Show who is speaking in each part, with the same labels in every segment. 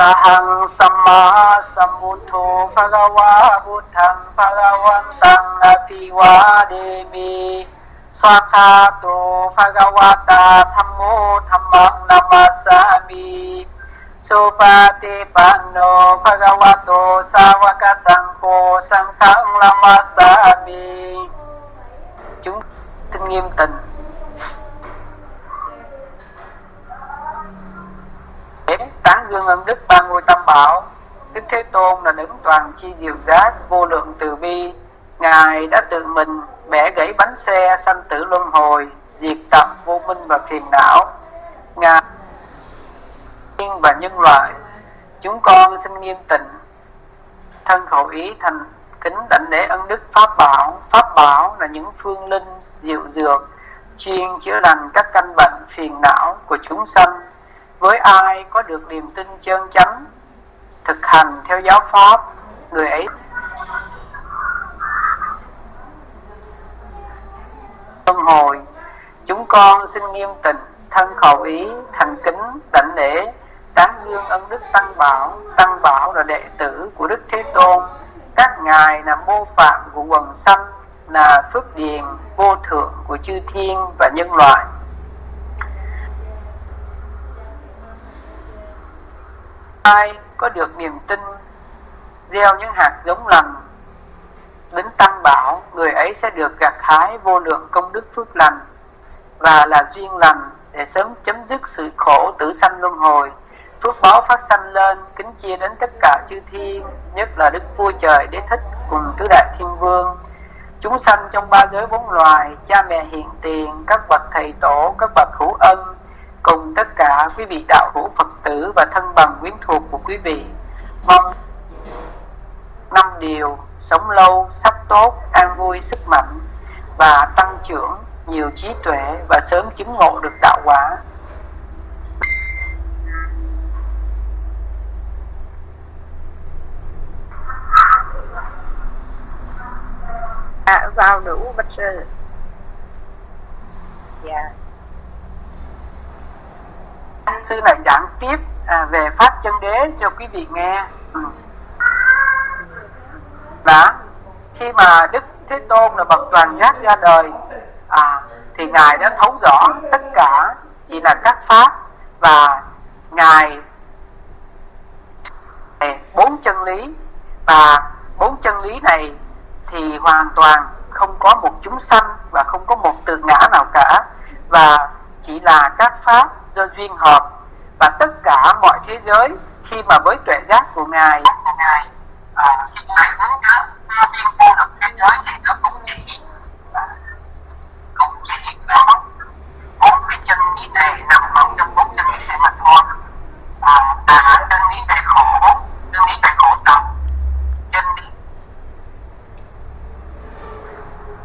Speaker 1: ระหังสัมมาสัมพุทโธภะคะวะพุทธังภะคะวันตังอะภิวาเดมิสวาคาโตภะคะวะตาธัมโมธัมมังนามัสสามิสุปฏิปันโนภะคะวะโตสาวกสังโฆสังฆังนามัสสามิ chúng tinh nghiêm tình dương ân đức ba ngôi tam bảo. Đức thế tôn là đứng toàn chi diệu giác vô lượng từ bi. Ngài đã tự mình bẻ gãy bánh xe sanh tử luân hồi, diệt tập vô minh và phiền não. Ngài thiên và nhân loại, chúng con xin nghiêm tịnh. Thân khẩu ý thành kính đảnh lễ ân đức pháp bảo. Pháp bảo là những phương linh, diệu dược, chuyên chữa lành các căn bệnh phiền não của chúng sanh với ai có được niềm tin chân chánh thực hành theo giáo pháp người ấy? Luân hồi, chúng con xin nghiêm tịnh, thân khẩu ý, thành kính, đảnh lễ, tán dương ân đức tăng bảo. Tăng bảo là đệ tử của đức thế tôn. Các ngài là mô phạm của quần sanh, là phước điền, vô thượng của chư thiên và nhân loại. Ai có được niềm tin gieo những hạt giống lành, đến tăng bảo, người ấy sẽ được gặt hái vô lượng công đức phước lành và là duyên lành để sớm chấm dứt sự khổ tử sanh luân hồi. Phước báo phát sanh lên kính chia đến tất cả chư thiên, nhất là đức vua trời, đế thích cùng tứ đại thiên vương. Chúng sanh trong ba giới bốn loài, cha mẹ hiện tiền, các bậc thầy tổ, các bậc hữu ân cùng tất cả quý vị đạo hữu phật tử và thân bằng quyến thuộc của quý vị. Mong năm điều sống lâu sắc tốt an vui sức mạnh và tăng trưởng nhiều trí tuệ và sớm chứng ngộ được đạo quả.
Speaker 2: À, vào đủ bất sư. Dạ
Speaker 1: sư này giảng tiếp à, về pháp chân đế cho quý vị nghe. Ừ. đã khi mà đức thế tôn là bậc toàn giác ra đời à, thì ngài đã thấu rõ tất cả chỉ là các pháp và ngài bốn chân lý. Và bốn chân lý này thì hoàn toàn không có một chúng sanh và không có một từ ngã nào cả. Và chỉ là các pháp do duyên hợp và tất cả mọi thế giới khi mà với tuệ giác của ngài. À, khi ngài hướng đến duyên vô được thế giới thì nó cũng chỉ cũng chỉ có bốn cái chân lý này nằm trong trong bốn chân lý này mà thôi. À, là chân lý về khổ chân lý về khổ tập chân lý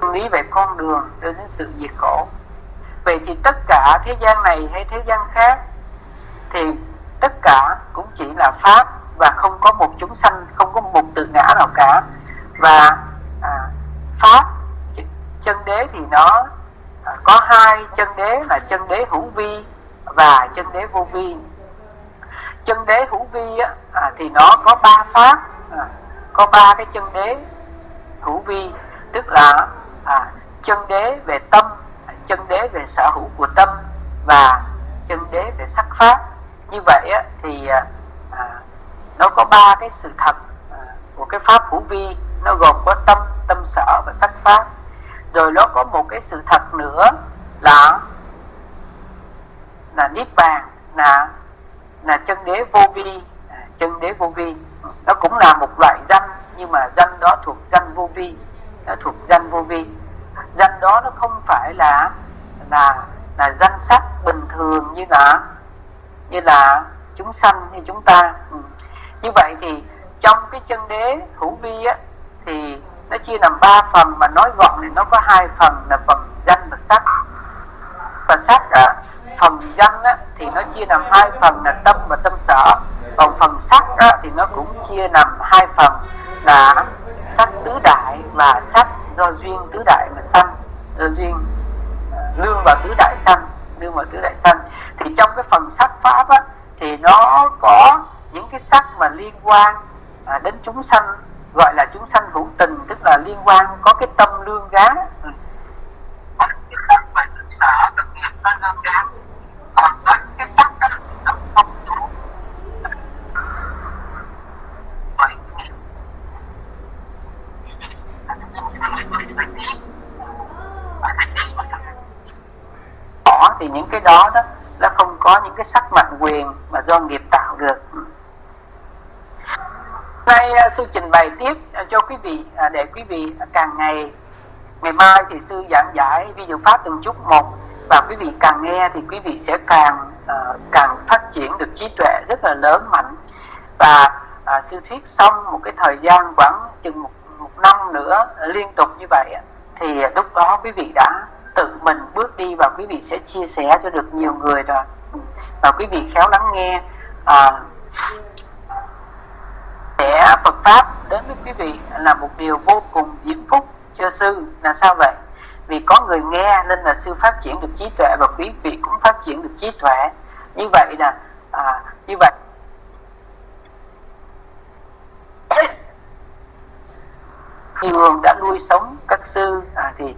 Speaker 1: chân lý về con đường đến sự diệt khổ vậy thì tất cả thế gian này hay thế gian khác thì tất cả cũng chỉ là pháp và không có một chúng sanh không có một tự ngã nào cả. Và à, pháp chân đế thì nó à, có hai chân đế là chân đế hữu vi và chân đế vô vi. Chân đế hữu vi á, à, thì nó có ba pháp à, có ba cái chân đế hữu vi tức là à, chân đế về tâm chân đế về sở hữu của tâm và chân đế về sắc pháp. Như vậy á, thì à, à, nó có ba cái sự thật à, của cái pháp hữu vi. Nó gồm có tâm tâm sở và sắc pháp. Rồi nó có một cái sự thật nữa là là niết bàn là là chân đế vô vi. À, chân đế vô vi nó cũng là một loại danh nhưng mà danh đó thuộc danh vô vi nó thuộc danh vô vi. Danh đó nó không phải là là là danh sắc bình thường như là như là chúng sanh như chúng ta. Ừ. như vậy thì trong cái chân đế hữu vi á thì nó chia làm ba phần mà nói gọn thì nó có hai phần là phần danh và sắc. Và sắc à phần danh á, thì nó chia làm hai phần là tâm và tâm sở. Còn phần sắc á, thì nó cũng chia làm hai phần là sắc tứ đại và sắc do duyên tứ đại mà sanh do duyên lương vào tứ đại sanh lương vào tứ đại sanh. Thì trong cái phần sắc pháp á, thì nó có những cái sắc mà liên quan à, đến chúng sanh gọi là chúng sanh hữu tình tức là liên quan có cái tâm lương gá ừ. cái mà sợ thực nghiệp nó lương gá còn đến cái sắc đó thì những cái đó đó nó không có những cái sắc mạnh quyền mà do nghiệp tạo được. Nay à, sư trình bày tiếp à, cho quý vị à, để quý vị càng ngày ngày mai thì sư giảng giải ví dụ pháp từng chút một. Và quý vị càng nghe thì quý vị sẽ càng uh, càng phát triển được trí tuệ rất là lớn mạnh. Và uh, sư thuyết xong một cái thời gian khoảng chừng một, một năm nữa liên tục như vậy thì lúc đó quý vị đã tự mình bước đi và quý vị sẽ chia sẻ cho được nhiều người rồi. Và quý vị khéo lắng nghe à, sẽ Phật pháp đến với quý vị là một điều vô cùng diễm phúc cho sư. Là sao vậy? Vì có người nghe nên là sư phát triển được trí tuệ và quý vị cũng phát triển được trí tuệ. Như vậy là à, như vậy thường đã nuôi sống các sư à, thì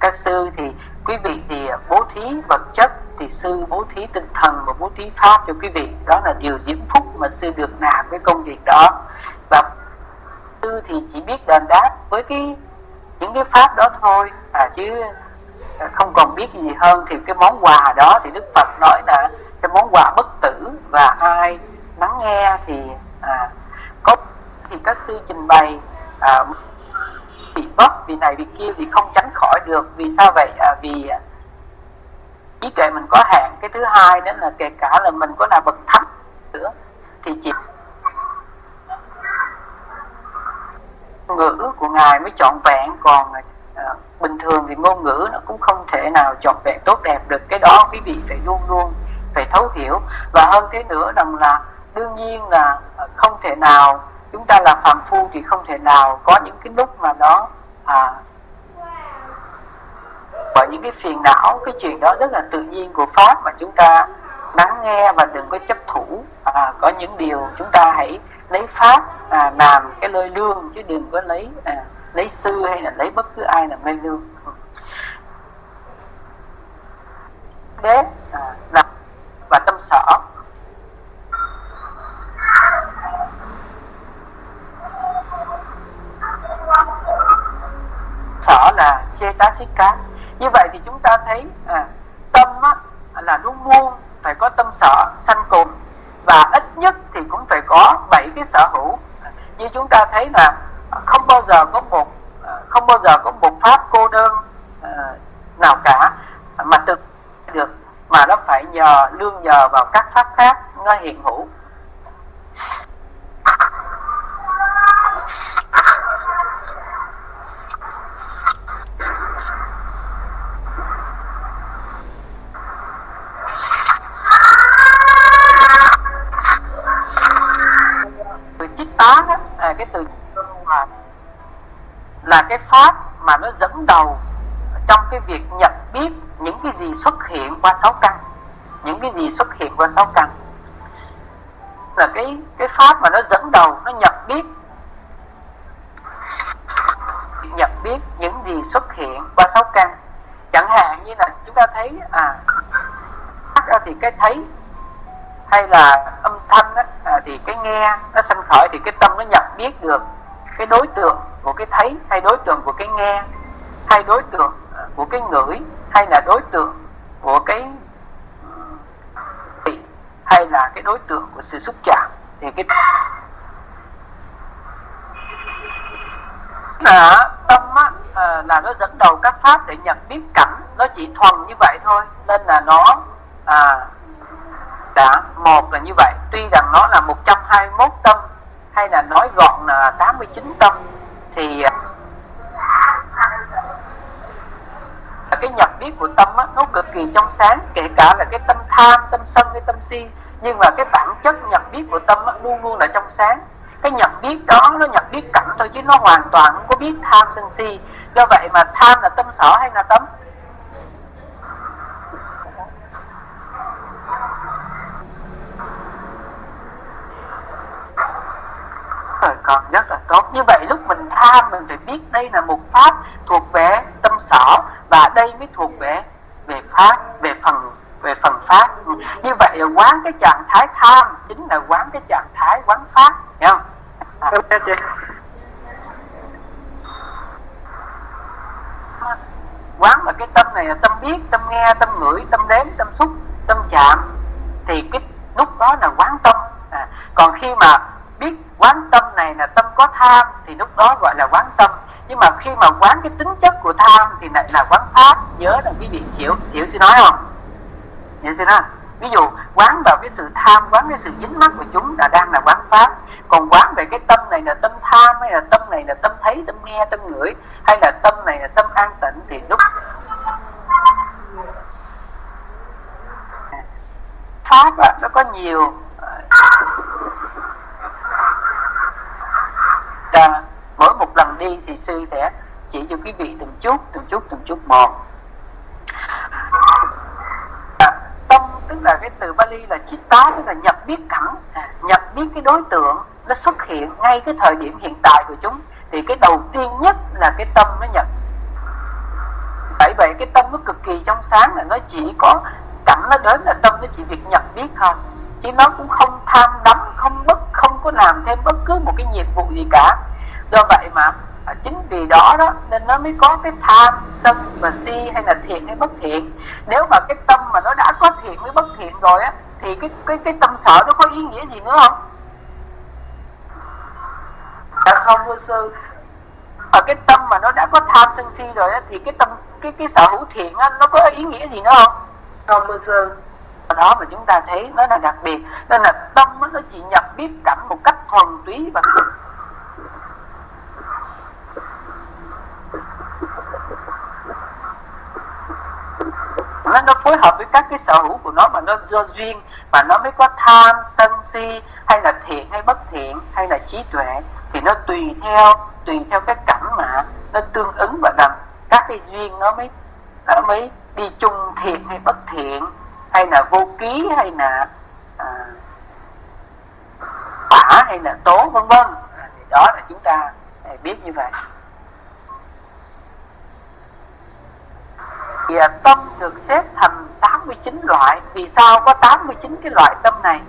Speaker 1: các sư thì quý vị thì bố thí vật chất thì sư bố thí tinh thần và bố thí pháp cho quý vị. Đó là điều diễm phúc mà sư được làm cái công việc đó. Và sư thì chỉ biết đền đáp với cái những cái pháp đó thôi. À chứ à, không còn biết gì hơn. Thì cái món quà đó thì đức phật nói là cái món quà bất tử và ai lắng nghe thì à, có thì các sư trình bày à, bị vấp vì này vì kia thì không tránh khỏi được. Vì sao vậy? À, vì à, trí tuệ mình có hạn. Cái thứ hai đó là kể cả là mình có là bậc thánh nữa thì chỉ ngữ của ngài mới trọn vẹn. Còn à, à, bình thường thì ngôn ngữ nó cũng không thể nào trọn vẹn tốt đẹp được. Cái đó quý vị phải luôn luôn phải thấu hiểu. Và hơn thế nữa rằng là đương nhiên là không thể nào chúng ta là phàm phu thì không thể nào có những cái lúc mà nó à, bởi những cái phiền não cái chuyện đó rất là tự nhiên của pháp mà chúng ta lắng nghe và đừng có chấp thủ. À, có những điều chúng ta hãy lấy pháp à, làm cái lời lương chứ đừng có lấy à, lấy sư hay là lấy bất cứ ai làm nơi lương. Đế à, là và tâm sở sở là chê tá xích cá. Như vậy thì chúng ta thấy à, tâm á, là luôn luôn phải có tâm sở sanh cùng và ít nhất thì cũng phải có bảy cái sở hữu. Như chúng ta thấy là không bao giờ có một à, không bao giờ có một pháp cô đơn à, nào cả. Mà thực được mà nó phải nhờ lương nhờ vào các pháp khác nó hiện hữu. Tá đó, à, cái từ là là cái pháp mà nó dẫn đầu trong cái việc nhận biết những cái gì xuất hiện qua sáu căn. Những cái gì xuất hiện qua sáu căn. Là cái cái pháp mà nó dẫn đầu nó nhận biết nhận biết những gì xuất hiện qua sáu căn chẳng hạn như là chúng ta thấy à thì cái thấy hay là âm thanh á, à, thì cái nghe nó sanh khởi thì cái tâm nó nhận biết được cái đối tượng của cái thấy hay đối tượng của cái nghe hay đối tượng à, của cái ngửi hay là đối tượng của cái hay là cái đối tượng của sự xúc chạm. Thì cái là tâm á, à, là nó dẫn đầu các pháp để nhận biết cảnh. Nó chỉ thuần như vậy thôi nên là nó à, đã một là như vậy. Tuy rằng nó là 121 tâm hay là nói gọn là 89 tâm thì à, cái nhận biết của tâm á, nó cực kỳ trong sáng kể cả là cái tâm tham tâm sân cái tâm si. Nhưng mà cái bản chất nhận biết của tâm á, luôn luôn là trong sáng cái nhận biết đó, nó nhận biết cảnh thôi chứ nó hoàn toàn không có biết tham sân si. Do vậy mà tham là tâm sở hay là tâm? Còn rất là tốt. Như vậy lúc mình tham, mình phải biết đây là một pháp thuộc về tâm sở và đây mới thuộc về về pháp, về phần về phần pháp như vậy là quán cái trạng thái tham chính là quán cái trạng thái quán pháp hiểu không? À. quán là cái tâm này là tâm biết tâm nghe tâm ngửi tâm đếm tâm xúc tâm chạm thì cái lúc đó là quán tâm. À, còn khi mà biết quán tâm này là tâm có tham thì lúc đó gọi là quán tâm. Nhưng mà khi mà quán cái tính chất của tham thì lại là quán pháp nhớ là quý vị hiểu hiểu xin nói không hiểu xin nói ví dụ quán vào cái sự tham quán cái sự dính mắc của chúng là đang là quán pháp còn quán về cái tâm này là tâm tham hay là tâm này là tâm thấy tâm nghe tâm ngửi hay là tâm này là tâm an tịnh thì lúc pháp à, nó có nhiều à, mỗi một lần đi thì sư sẽ chỉ cho quý vị từng chút từng chút từng chút một à, tâm tức là cái từ Bali là chitta tức là nhập biết cảnh à, nhập biết cái đối tượng nó xuất hiện ngay cái thời điểm hiện tại của chúng. Thì cái đầu tiên nhất là cái tâm nó nhận bởi vậy cái tâm nó cực kỳ trong sáng là nó chỉ có cảnh nó đến là tâm nó chỉ việc nhận biết thôi. Chứ nó cũng không tham đắm không bất không có làm thêm bất cứ một cái nhiệm vụ gì cả. Do vậy mà à, chính vì đó đó nên nó mới có cái tham sân và si hay là thiện hay bất thiện. Nếu mà cái tâm mà nó đã có thiện với bất thiện rồi á thì cái cái cái tâm sợ nó có ý nghĩa gì nữa không?
Speaker 2: Dạ không thưa sư.
Speaker 1: Ở cái tâm mà nó đã có tham sân si rồi á thì cái tâm cái cái sở hữu thiện á nó có ý nghĩa gì nữa không?
Speaker 2: Không thưa sư.
Speaker 1: Đó mà chúng ta thấy nó là đặc biệt. Nên là tâm nó chỉ nhập biết cảnh một cách thuần túy và nó nó phối hợp với các cái sở hữu của nó mà nó do duyên mà nó mới có tham sân si hay là thiện hay bất thiện hay là trí tuệ thì nó tùy theo tùy theo cái cảnh mà nó tương ứng và làm các cái duyên nó mới nó mới đi chung thiện hay bất thiện hay là vô ký hay là à, tả hay là tố vân vân. À, đó là chúng ta à, biết như vậy. Thì tâm được xếp thành 89 loại. Vì sao có 89 cái loại tâm này?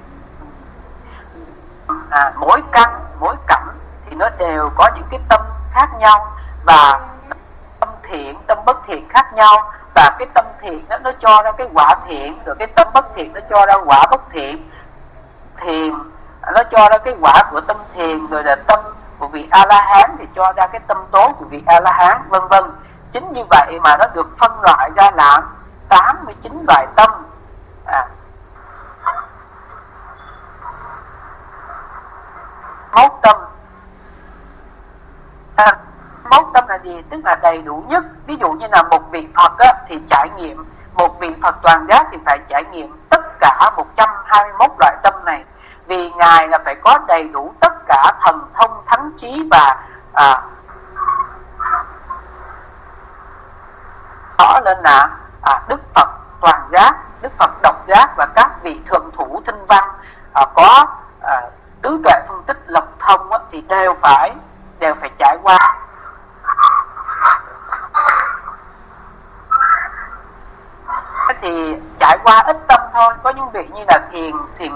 Speaker 1: À, mỗi căn mỗi cảnh thì nó đều có những cái tâm khác nhau và tâm thiện tâm bất thiện khác nhau. Và cái tâm thiện đó nó cho ra cái quả thiện rồi cái tâm bất thiện nó cho ra quả bất thiện. Thiền nó cho ra cái quả của tâm thiền rồi là tâm của vị a la hán thì cho ra cái tâm tố của vị a la hán vân vân chính như vậy mà nó được phân loại ra làm 89 loại tâm. À. mốt tâm. À, mốt tâm là gì? Tức là đầy đủ nhất. Ví dụ như là một vị phật á, thì trải nghiệm. Một vị phật toàn giác thì phải trải nghiệm tất cả 121 loại tâm này. Vì ngài là phải có đầy đủ tất cả thần thông thánh trí và à, rõ lên là à, đức phật toàn giác đức phật độc giác và các vị thượng thủ tinh văn à, có à, tứ tuệ phân tích lập thông á, thì đều phải đều phải trải qua. Thì trải qua ít tâm thôi có những vị như là thiền thiền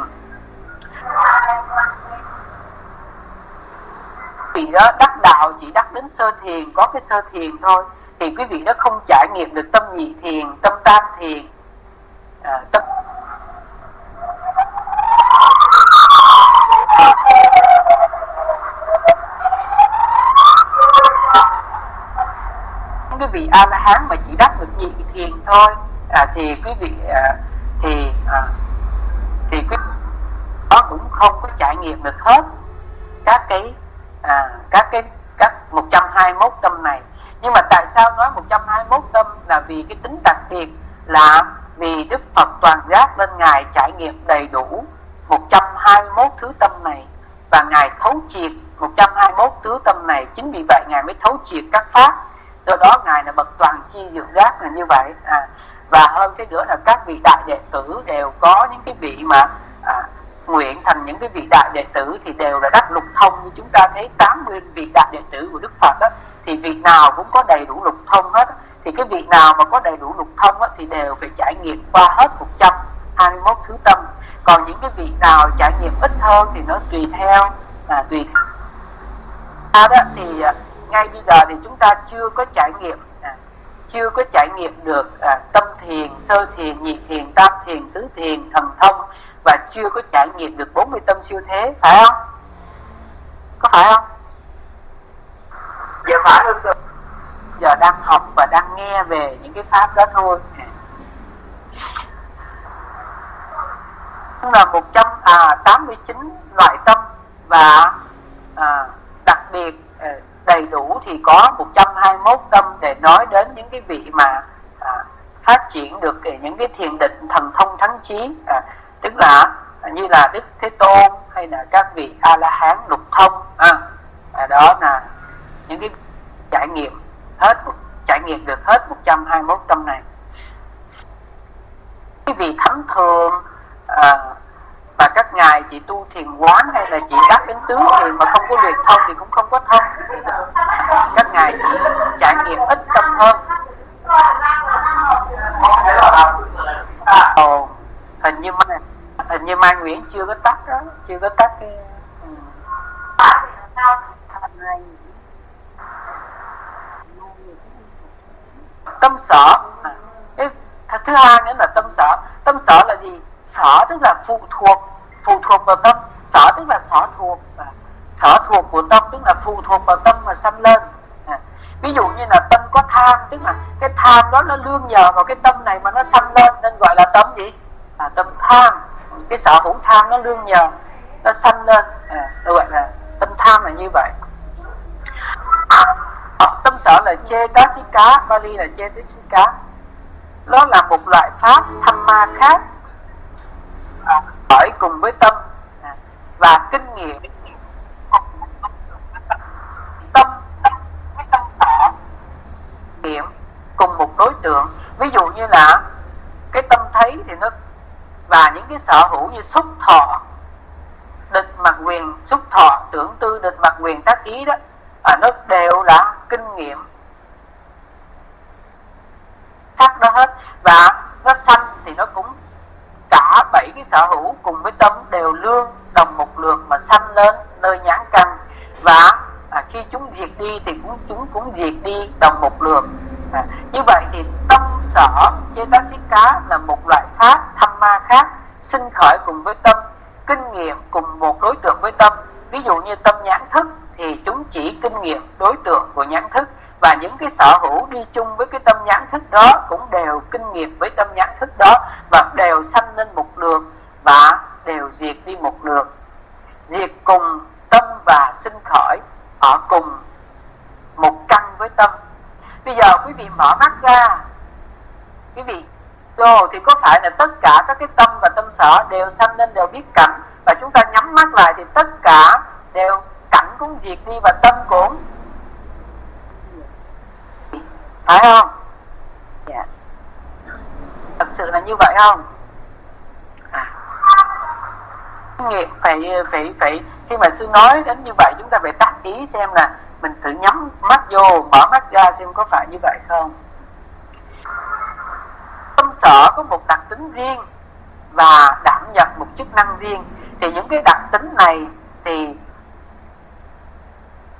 Speaker 1: vị đó đắc đạo chỉ đắc đến sơ thiền có cái sơ thiền thôi thì quý vị đã không trải nghiệm được tâm nhị thiền tâm tam thiền. À, tâm quý vị a la hán mà chỉ đắc được nhị thiền thôi. À, thì quý vị à, thì à, thì quý đó cũng không có trải nghiệm được hết các cái à, các cái các 121 tâm này nhưng mà tại sao nói 121 tâm là vì cái tính đặc biệt là vì Đức Phật toàn giác nên Ngài trải nghiệm đầy đủ 121 thứ tâm này và Ngài thấu triệt 121 thứ tâm này. Chính vì vậy Ngài mới thấu triệt các pháp. Do đó Ngài là bậc toàn chi diệu giác là như vậy. À, và hơn cái nữa là các vị đại đệ tử đều có những cái vị mà à, nguyện thành những cái vị đại đệ tử thì đều là đắc lục thông. Như chúng ta thấy 80 vị đại đệ tử của Đức Phật đó thì vị nào cũng có đầy đủ lục thông hết thì cái vị nào mà có đầy đủ lục thông á, thì đều phải trải nghiệm qua hết 121 thứ tâm. Còn những cái vị nào trải nghiệm ít hơn thì nó tùy theo à, tùy theo. À, đó thì à, ngay bây giờ thì chúng ta chưa có trải nghiệm à, chưa có trải nghiệm được à, tâm thiền sơ thiền nhị thiền tam thiền tứ thiền thần thông và chưa có trải nghiệm được 40 tâm siêu thế phải không có phải không
Speaker 2: dạ phải thưa sư
Speaker 1: giờ đang học và đang nghe về pháp đó thôi. Là 189 à, loại tâm và à, đặc biệt à, đầy đủ thì có 121 tâm để nói đến những cái vị mà à, phát triển được những cái thiền định thần thông thắng trí à, tức là à, như là đức thế tôn hay là các vị a la hán lục thông à, à, đó là những cái trải nghiệm hết trải nghiệm được hết 121 tâm này cái vị thánh thường à, và các ngài chỉ tu thiền quán hay là chỉ đắc đến tứ thiền mà không có luyện thông thì cũng không có thông các ngài chỉ trải nghiệm ít tâm hơn ồ hình như mai hình như mai nguyễn chưa có tắt đó chưa có tắt cái ừ. Tâm sở. Cái thứ hai nữa là tâm sở. Tâm sở là gì? Sở tức là phụ thuộc. Phụ thuộc vào tâm. Sở tức là sở thuộc. Sở thuộc của tâm tức là phụ thuộc vào tâm mà sanh lên. Ví dụ như là tâm có tham tức là cái tham đó nó lương nhờ vào cái tâm này mà nó sanh lên nên gọi là tâm gì? À, tâm tham. Cái sở hữu tham nó lương nhờ nó sanh lên. À, gọi là tâm tham là như vậy. Tâm sở là chê tớ xí là chê cá nó là một loại pháp tham ma khác. À, Bởi cùng với tâm và kinh nghiệm tâm với tâm sở nghiệm cùng một đối tượng ví dụ như là cái tâm thấy thì nó và những cái sở hữu như xúc thọ định mặt quyền xúc thọ tưởng tư định mặt quyền tác ý đó à, nó đều là kinh nghiệm sắc đó hết và nó sanh thì nó cũng cả bảy cái sở hữu cùng với tâm đều lương đồng một lượt mà sanh lên nơi nhãn căn và à, khi chúng diệt đi thì cũng diệt đi đồng một lượt. À, như vậy thì tâm sở cá là một loại pháp tham ma khác sinh khởi cùng với tâm kinh nghiệm cùng một đối tượng với tâm. Ví dụ như tâm nhãn thức thì chúng chỉ kinh nghiệm đối tượng của nhãn thức và những cái sở hữu đi chung với cái tâm nhãn thức đó cũng đều kinh nghiệm với tâm nhãn thức đó và đều sanh lên một lượt và đều diệt đi một lượt. Diệt cùng tâm và sinh khởi ở cùng một căn với tâm bây giờ quý vị mở mắt ra. Quý vị Đồ thì có phải là tất cả các cái tâm và tâm sở đều sanh lên đều biết cảnh? Và chúng ta nhắm mắt lại thì tất cả đều cảnh cũng diệt đi và tâm cũng phải không?
Speaker 2: Dạ.
Speaker 1: Thật sự là như vậy không? À. nghiệm phải phải phải khi mà sư nói đến như vậy chúng ta phải tác ý xem là mình thử nhắm mắt vô mở mắt ra xem có phải như vậy không. Tâm sở có một đặc tính riêng và đảm nhận một chức năng riêng. Thì những cái đặc tính này thì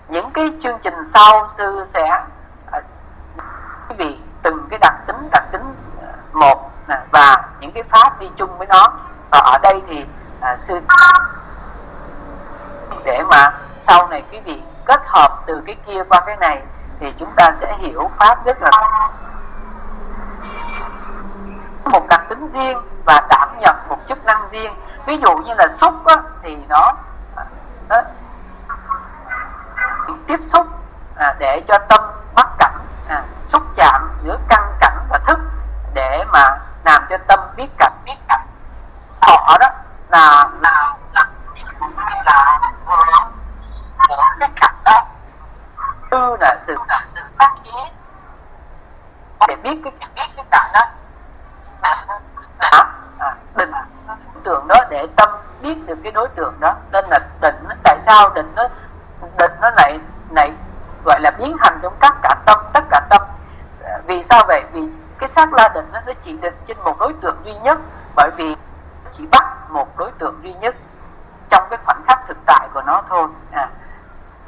Speaker 1: những cái chương trình sau sư sẽ à, quý vị từng cái đặc tính đặc tính à, một và những cái pháp đi chung với nó. Và ở đây thì à, sư để mà sau này quý vị kết hợp từ cái kia qua cái này thì chúng ta sẽ hiểu pháp rất là một đặc tính riêng và đảm nhận một chức năng riêng. Ví dụ như là xúc á, thì nó, nó tiếp xúc à, để cho tâm bắt cảnh à, xúc chạm giữa căn cảnh và thức để mà làm cho tâm biết cảnh biết cảnh họ đó là là là là của cái cảnh đó tư là sự là sự phát chế để biết cái biết cái cảnh đó à, định tưởng đó để tâm biết được cái đối tượng đó nên là định tại sao định nó định nó lại lại gọi là biến hành trong tất cả tâm tất cả tâm vì sao vậy vì cái xác la định nó chỉ định trên một đối tượng duy nhất bởi vì chỉ bắt một đối tượng duy nhất trong cái khoảnh khắc thực tại của nó thôi à.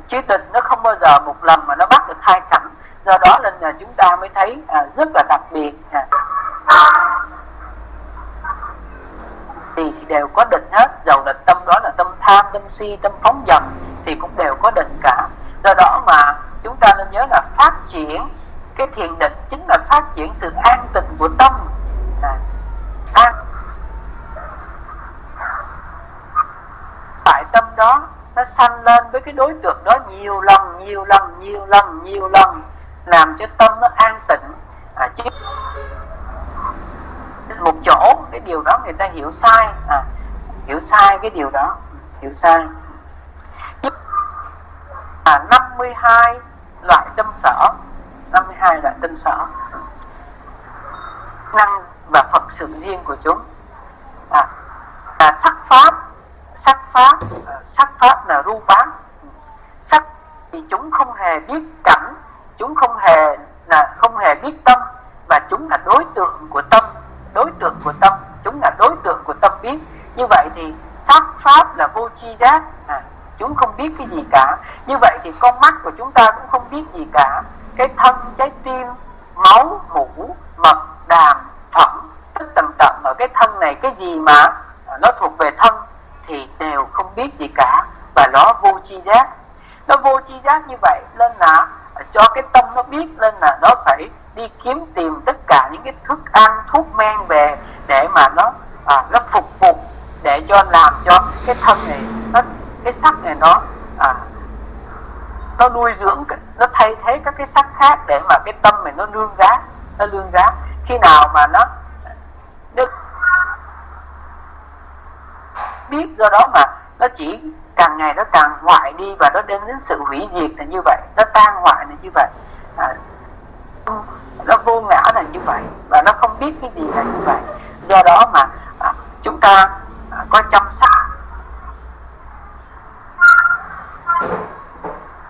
Speaker 1: chứ định nó không bao giờ một lần mà nó bắt được hai cảnh do đó nên là chúng ta mới thấy à, rất là đặc biệt à. thì, đều có định hết dầu là tâm đó là tâm tham tâm si tâm phóng dật thì cũng đều có định cả do đó mà chúng ta nên nhớ là phát triển cái thiền định chính là phát triển sự an tịnh của tâm. À, an vâng. tại tâm đó nó sanh lên với cái đối tượng đó nhiều lần nhiều lần nhiều lần nhiều lần làm cho tâm nó an tịnh. À, chứ một chỗ cái điều đó người ta hiểu sai. À, hiểu sai cái điều đó hiểu sai à, 52 loại tâm sở 52 loại tâm sở năng và Phật sự riêng của chúng à, à, sắc pháp sắc pháp à, sắc pháp là ru bát sắc thì chúng không hề biết cảnh chúng không hề là không hề biết tâm và chúng là đối tượng của tâm đối tượng của tâm chúng là đối tượng của tâm biết như vậy thì sắc chi giác à, chúng không biết cái gì cả. Như vậy thì con mắt của chúng ta cũng không biết gì cả. Cái thân trái tim máu mũ mật đàm phẩm tất tầm tật ở cái thân này cái gì mà à, nó thuộc về thân thì đều không biết gì cả. Và nó vô chi giác. Nó vô chi giác như vậy nên là à, cho cái tâm nó biết nên là nó phải đi kiếm tìm tất cả những cái thức ăn thuốc men về để mà nó à, nó phục vụ để cho làm cho cái thân này cái sắc này nó à, nó nuôi dưỡng nó thay thế các cái sắc khác để mà cái tâm này nó lương giá nó lương giá. Khi nào mà nó được biết do đó mà nó chỉ càng ngày nó càng hoại đi và nó đến đến sự hủy diệt là như vậy nó tan hoại là như vậy. À, nó vô ngã là như vậy và nó không biết cái gì là như vậy. Do đó mà à, chúng ta à, có chăm sóc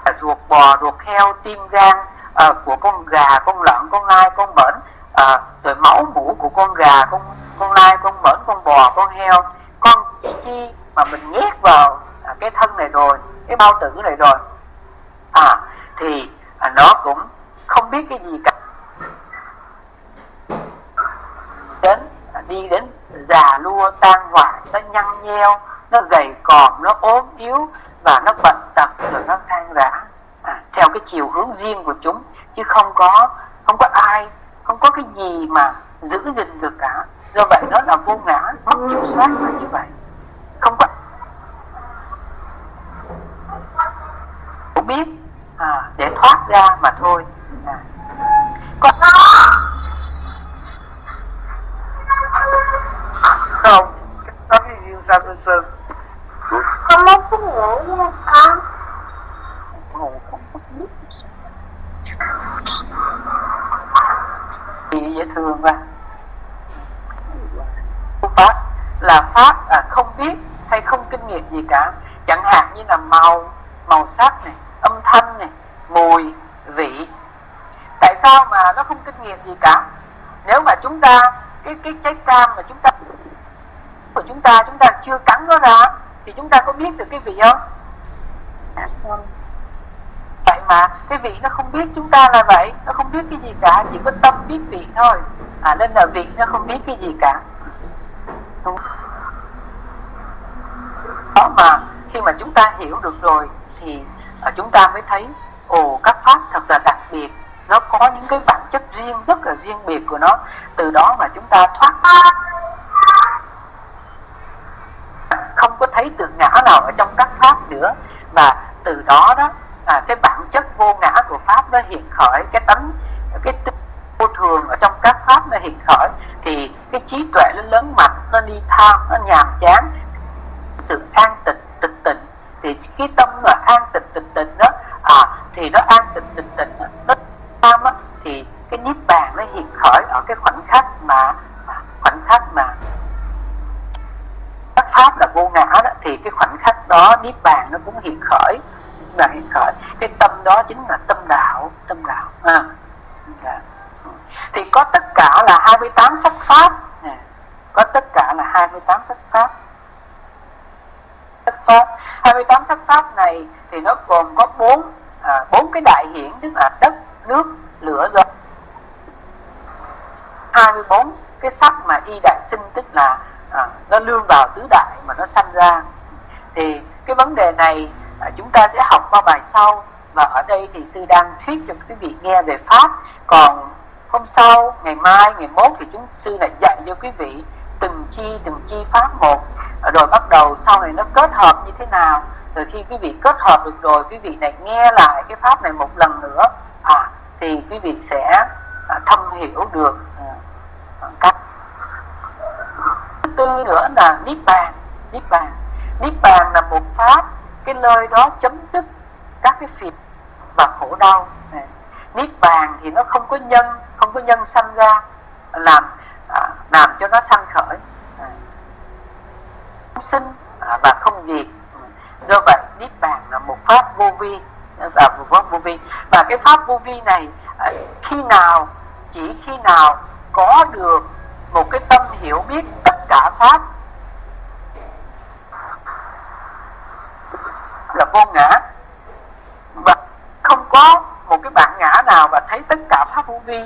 Speaker 1: À, ruột bò ruột heo tim gan à, của con gà con lợn con lai con mẫn à, rồi máu mũ của con gà con con lai con mẫn con bò con heo. Con chi chi mà mình nhét vào à, cái thân này rồi cái bao tử này rồi. À thì à, nó cũng không biết cái gì cả. Đến à, đi đến già lua tan hoại nó nhăn nheo nó gầy còm nó ốm yếu và nó bệnh tật rồi nó than rã. À, theo cái chiều hướng riêng của chúng chứ không có không có ai không có cái gì mà giữ gìn được cả. Do vậy nó là vô ngã mất kiểm soát là như vậy. Không có biết. À, để thoát ra mà thôi. À. có
Speaker 2: không. Có cái duyên sao tôi sơn
Speaker 3: con muốn thích ngủ nha con?
Speaker 2: Chị không có
Speaker 1: thì dễ thương và pháp là pháp à, không biết hay không kinh nghiệm gì cả. Chẳng hạn như là màu màu sắc này âm thanh này mùi vị. Tại sao mà nó không kinh nghiệm gì cả? Nếu mà chúng ta cái cái trái cam mà chúng ta của chúng ta chúng ta chưa cắn nó ra thì chúng ta có biết được cái vị không à, vậy mà cái vị nó không biết chúng ta là vậy nó không biết cái gì cả chỉ có tâm biết vị thôi. À nên là vị nó không biết cái gì cả. Đó mà khi mà chúng ta hiểu được rồi thì à, chúng ta mới thấy ồ các pháp thật là đặc biệt. Nó có những cái bản chất riêng rất là riêng biệt của nó. Từ đó mà chúng ta thoát không có thấy tự ngã nào ở trong các pháp nữa. Và từ đó đó à, cái bản chất vô ngã của pháp nó hiện khởi cái tánh cái vô thường ở trong các pháp nó hiện khởi. Thì cái trí tuệ nó lớn mạnh nó đi tham nó nhàm chán. Sự an tịnh tịch tịnh. Thì cái tâm mà an tịnh tịch tịnh đó à, thì nó an tịnh tịch tịnh nó tham á, thì cái niết bàn nó hiện khởi ở cái khoảnh khắc mà khoảnh khắc mà pháp là vô ngã đó thì cái khoảnh khắc đó niết bàn nó cũng hiện khởi là hiện khởi. Cái tâm đó chính là tâm đạo tâm đạo. À. Dạ. Thì có tất cả là 28 sắc pháp. Dạ. Có tất cả là 28 sắc pháp. Sắc pháp. 28 sắc pháp này thì nó gồm có bốn à, bốn cái đại hiển tức là đất nước lửa gió. 24 cái sắc mà y đại sinh tức là à, nó lương vào tứ đại mà nó sanh ra. Thì cái vấn đề này à, chúng ta sẽ học qua bài sau. Và ở đây thì sư đang thuyết cho quý vị nghe về pháp. Còn hôm sau ngày mai ngày mốt thì chúng sư lại dạy cho quý vị từng chi từng chi pháp một. À, rồi bắt đầu sau này nó kết hợp như thế nào. Rồi khi quý vị kết hợp được rồi quý vị này nghe lại cái pháp này một lần nữa. À thì quý vị sẽ à, thâm hiểu được à, cách tư nữa là niết bàn. Niết bàn. Niết bàn là một pháp cái nơi đó chấm dứt các cái phiền và khổ đau. Niết bàn thì nó không có nhân không có nhân sanh ra làm à, làm cho nó sanh khởi. À, sinh à, và không diệt. Do vậy niết bàn là một pháp vô vi và một pháp vô vi. Và cái pháp vô vi này à, khi nào chỉ khi nào có được một cái tâm hiểu biết tất cả pháp. Là vô ngã. Và không có một cái bản ngã nào và thấy tất cả pháp vô vi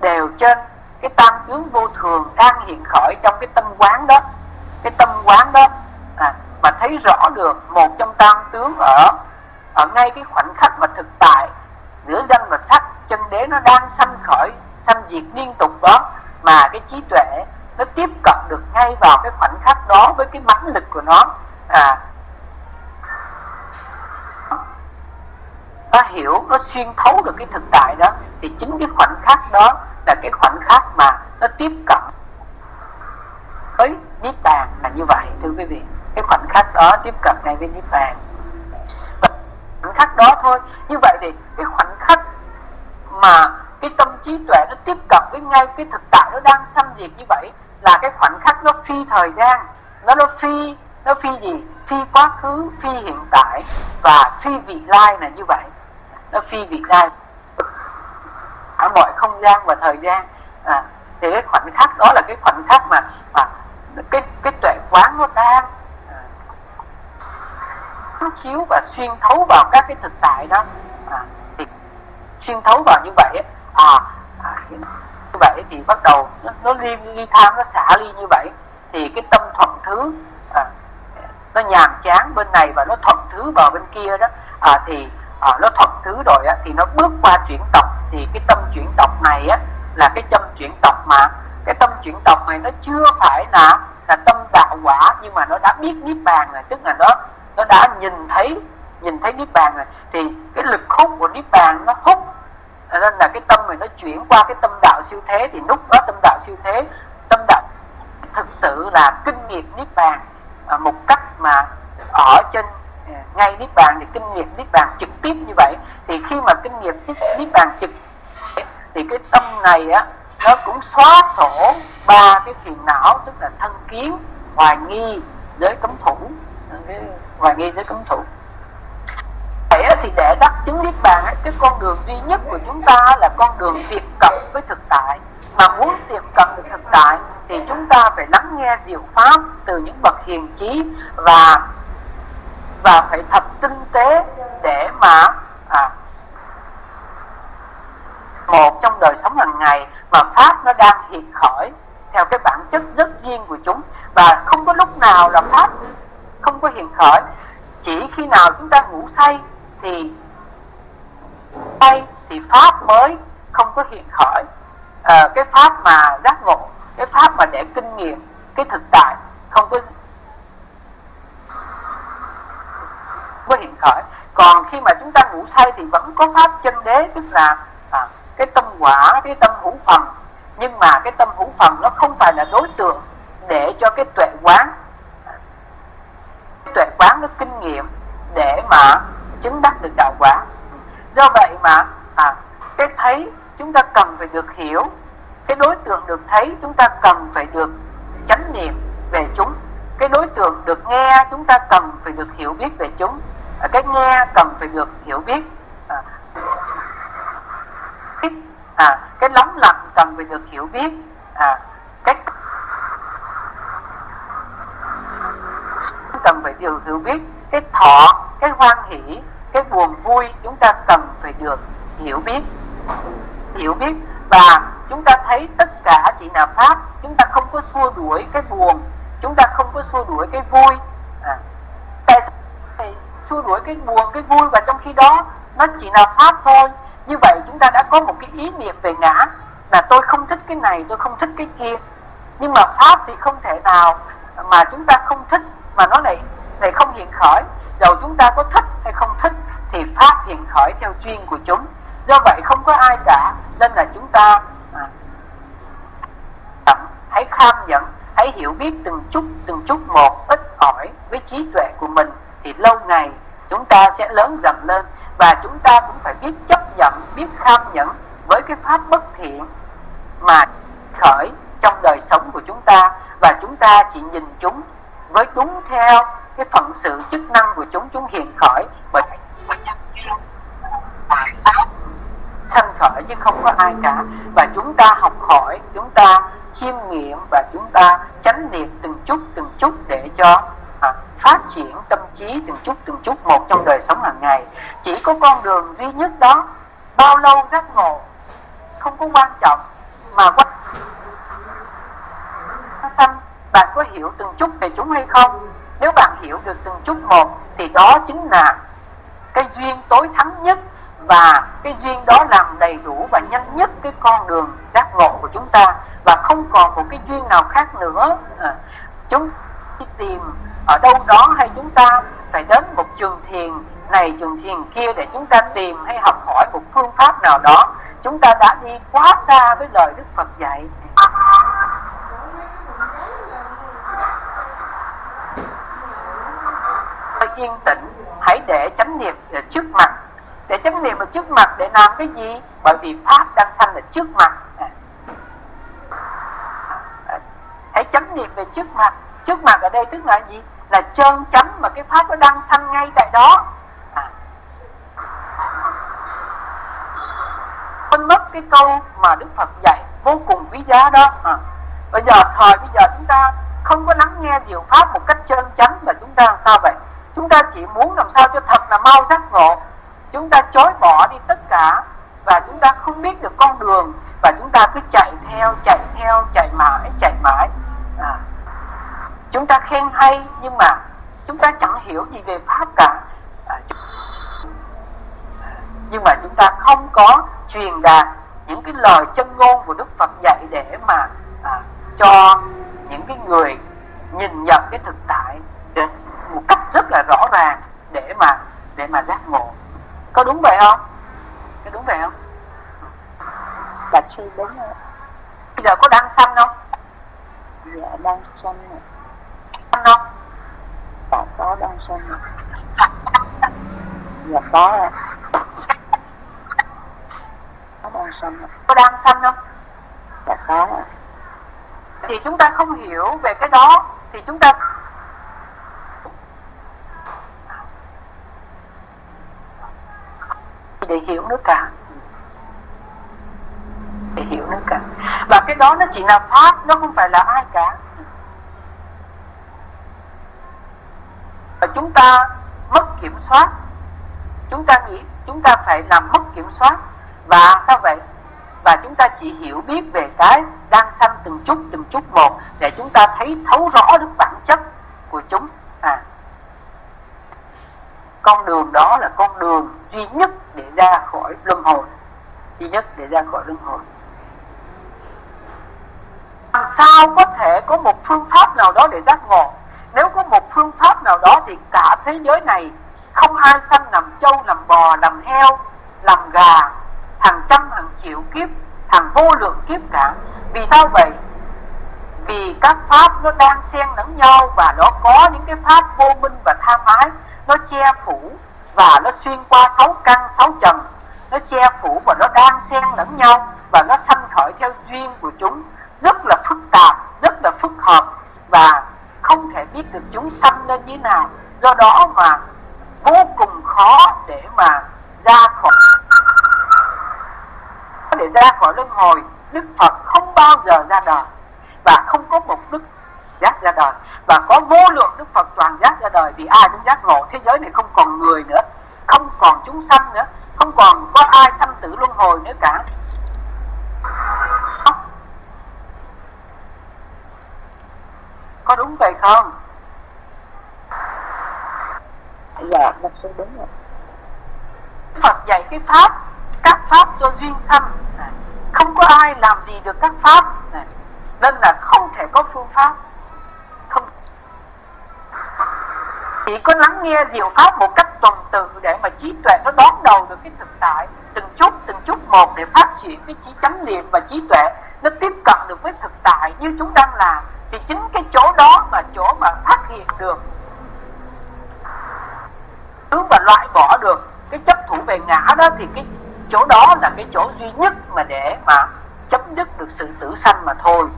Speaker 1: đều trên cái tam tướng vô thường đang hiện khởi trong cái tâm quán đó. Cái tâm quán đó à, mà thấy rõ được một trong tam tướng ở ở ngay cái khoảnh khắc mà thực tại giữa danh và sắc chân đế nó đang sanh khởi sanh diệt liên tục đó mà cái trí tuệ nó tiếp cận được ngay vào cái khoảnh khắc đó với cái mãnh lực của nó. À nó hiểu, nó xuyên thấu được cái thực tại đó. Thì chính cái khoảnh khắc đó là cái khoảnh khắc mà nó tiếp cận với niết bàn là như vậy, thưa quý vị. Cái khoảnh khắc đó tiếp cận ngay với niết bàn. Khoảnh khắc đó thôi. Như vậy thì cái khoảnh khắc mà cái tâm trí tuệ nó tiếp cận với ngay cái thực tại nó đang xâm diệt như vậy là cái khoảnh khắc nó phi thời gian. Nó nó phi nó phi gì? Phi quá khứ phi hiện tại và phi vị lai là như vậy. Nó phi vị lai. Ở mọi không gian và thời gian. À, thì cái khoảnh khắc đó là cái khoảnh khắc mà mà cái cái tuệ quán nó đang à, chiếu và xuyên thấu vào các cái thực tại đó. À, thì xuyên thấu vào như vậy ấy, à như vậy thì bắt đầu nó, nó ly ly tham nó xả ly như vậy. Thì cái tâm thuận thứ à, nó nhàm chán bên này và nó thuận thứ vào bên kia đó. À, thì à, nó thuận thứ rồi á, thì nó bước qua chuyển tộc. Thì cái tâm chuyển tộc này á, là cái tâm chuyển tộc mà. Cái tâm chuyển tộc này nó chưa phải là là tâm tạo quả nhưng mà nó đã biết niết bàn rồi. Tức là nó nó đã nhìn thấy nhìn thấy niết bàn rồi. Thì cái lực hút của niết bàn nó hút nên là cái tâm này nó chuyển qua cái tâm đạo siêu thế, thì lúc đó tâm đạo siêu thế, tâm đạo thực sự là kinh nghiệm niết bàn. À, một cách mà ở trên à, ngay niết bàn thì kinh nghiệm niết bàn trực tiếp như vậy. Thì khi mà kinh nghiệm niết bàn trực thì cái tâm này á, nó cũng xóa sổ ba cái phiền não, tức là thân kiến, hoài nghi, giới cấm thủ. Hoài nghi, giới cấm thủ vậy thì để đắc chứng niết bàn cái con đường duy nhất của chúng ta là con đường tiệm cận với thực tại. Mà muốn tiệm cận được thực tại thì chúng ta phải lắng nghe diệu pháp từ những bậc hiền trí và và phải thật tinh tế để mà à, một trong đời sống hàng ngày mà pháp nó đang hiện khởi theo cái bản chất rất riêng của chúng. Và không có lúc nào là pháp không có hiện khởi. Chỉ khi nào chúng ta ngủ say thì say thì pháp mới không có hiện khởi. À, cái pháp mà giác ngộ cái pháp mà để kinh nghiệm cái thực tại không có có hiện khởi. Còn khi mà chúng ta ngủ say thì vẫn có pháp chân đế tức là à, cái tâm quả cái tâm hữu phần. Nhưng mà cái tâm hữu phần nó không phải là đối tượng để cho cái tuệ quán cái tuệ quán nó kinh nghiệm để mà chứng đắc được đạo quả. Do vậy mà à, cái thấy chúng ta cần phải được hiểu cái đối tượng được thấy chúng ta cần phải được chánh niệm về chúng. Cái đối tượng được nghe chúng ta cần phải được hiểu biết về chúng. À, cái nghe cần phải được hiểu biết à, à, cái lóng lặng cần phải được hiểu biết à, cái cần phải được hiểu biết cái thọ cái hoan hỷ cái buồn vui chúng ta cần phải được hiểu biết. Hiểu biết và chúng ta thấy tất cả chỉ là pháp chúng ta không có xua đuổi cái buồn chúng ta không có xua đuổi cái vui. À, tại sao thì xua đuổi cái buồn cái vui? Và trong khi đó nó chỉ là pháp thôi. Như vậy chúng ta đã có một cái ý niệm về ngã là tôi không thích cái này tôi không thích cái kia. Nhưng mà pháp thì không thể nào mà chúng ta không thích mà nó lại lại không hiện khởi. Dầu chúng ta có thích hay không thích thì pháp hiện khởi theo duyên của chúng. Do vậy không có ai cả nên là chúng ta à, hãy kham nhận hãy hiểu biết từng chút từng chút một ít ỏi với trí tuệ của mình thì lâu ngày chúng ta sẽ lớn dần lên và chúng ta cũng phải biết chấp nhận biết kham nhận với cái pháp bất thiện mà khởi trong đời sống của chúng ta. Và chúng ta chỉ nhìn chúng với đúng theo cái phận sự chức năng của chúng chúng hiện khởi bởi sanh khởi chứ không có ai cả. Và chúng ta học hỏi chúng ta chiêm nghiệm và chúng ta chánh niệm từng chút từng chút để cho à, phát triển tâm trí từng chút từng chút một trong đời sống hàng ngày. Chỉ có con đường duy nhất đó bao lâu giác ngộ? Không có quan trọng mà quan sanh bạn có hiểu từng chút về chúng hay không? Nếu bạn hiểu được từng chút một thì đó chính là cái duyên tối thắng nhất và cái duyên đó làm đầy đủ và nhanh nhất cái con đường giác ngộ của chúng ta và không còn một cái duyên nào khác nữa. À, chúng đi tìm ở đâu đó hay chúng ta phải đến một trường thiền này trường thiền kia để chúng ta tìm hay học hỏi một phương pháp nào đó. Chúng ta đã đi quá xa với lời Đức Phật dạy yên tĩnh, hãy để chánh niệm ở trước mặt. Để chánh niệm ở trước mặt để làm cái gì? Bởi vì pháp đang sanh ở trước mặt. Hãy chánh niệm về trước mặt. Trước mặt ở đây tức là gì? Là chân chánh mà cái pháp nó đang sanh ngay tại đó. À. quên mất cái câu mà đức phật dạy, vô cùng quý giá đó. À. bây giờ thời, bây giờ chúng ta không có lắng nghe diệu pháp một cách chân chánh mà chúng ta làm sao vậy chúng ta chỉ muốn làm sao cho thật là mau giác ngộ chúng ta chối bỏ đi tất cả và chúng ta không biết được con đường và chúng ta cứ chạy theo chạy theo chạy mãi chạy mãi à. chúng ta khen hay nhưng mà chúng ta chẳng hiểu gì về pháp cả à. nhưng mà chúng ta không có truyền đạt những cái lời chân ngôn của đức phật dạy để mà à, cho những cái người nhìn nhận cái thực tại một cách rất là rõ ràng để mà để mà giác ngộ. Có đúng vậy không? Có đúng vậy không?
Speaker 2: Bạch sư đúng rồi
Speaker 1: bây giờ có đang xanh không?
Speaker 2: Dạ đang xanh rồi
Speaker 1: xanh không?
Speaker 2: Dạ có đang xanh rồi dạ có rồi có đang xanh rồi
Speaker 1: có đang xanh không?
Speaker 2: Dạ có rồi
Speaker 1: thì chúng ta không hiểu về cái đó, thì chúng ta để hiểu nữa cả. Để hiểu nữa cả. Và cái đó nó chỉ là pháp, nó không phải là ai cả. Và chúng ta mất kiểm soát. Chúng ta nghĩ chúng ta phải làm mất kiểm soát. Và sao vậy? Và chúng ta chỉ hiểu biết về cái đang sanh từng chút từng chút một để chúng ta thấy thấu rõ được bản chất của chúng. À con đường đó là con đường duy nhất để ra khỏi luân hồi. Duy nhất để ra khỏi luân hồi. Làm sao có thể có một phương pháp nào đó để giác ngộ? Nếu có một phương pháp nào đó thì cả thế giới này không ai sanh làm trâu, làm bò, làm heo, làm gà hàng trăm hàng triệu kiếp, hàng vô lượng kiếp cả. Vì sao vậy? Vì các pháp nó đang xen lẫn nhau và nó có những cái pháp vô minh và tham ái nó che phủ và nó xuyên qua sáu căn, sáu trần. Nó che phủ và nó đang xen lẫn nhau và nó sanh khởi theo duyên của chúng. Rất là phức tạp, rất là phức hợp và không thể biết được chúng sanh lên như nào. Do đó mà vô cùng khó để mà ra khỏi để ra khỏi luân hồi đức phật không bao giờ ra đời và không có một đức giác ra đời và có vô lượng đức phật toàn giác ra đời vì ai cũng giác ngộ thế giới này không còn người nữa không còn chúng sanh nữa không còn có ai sanh tử luân hồi nữa cả. Có đúng vậy không?
Speaker 2: Dạ bác sư đúng rồi
Speaker 1: Phật dạy cái pháp các pháp cho duyên sanh không có ai làm gì được các pháp nên là không thể có phương pháp. Không. Chỉ có lắng nghe diệu pháp một cách tuần tự để mà trí tuệ nó đón đầu được cái thực tại. Từng chút từng chút một để phát triển cái trí chánh niệm và trí tuệ nó tiếp cận được với thực tại như chúng đang làm. Thì chính cái chỗ đó mà chỗ mà phát hiện được. Thứ và loại bỏ được cái chấp thủ về ngã đó thì cái chỗ đó là cái chỗ duy nhất mà để mà chấm dứt được sự tử sanh mà thôi.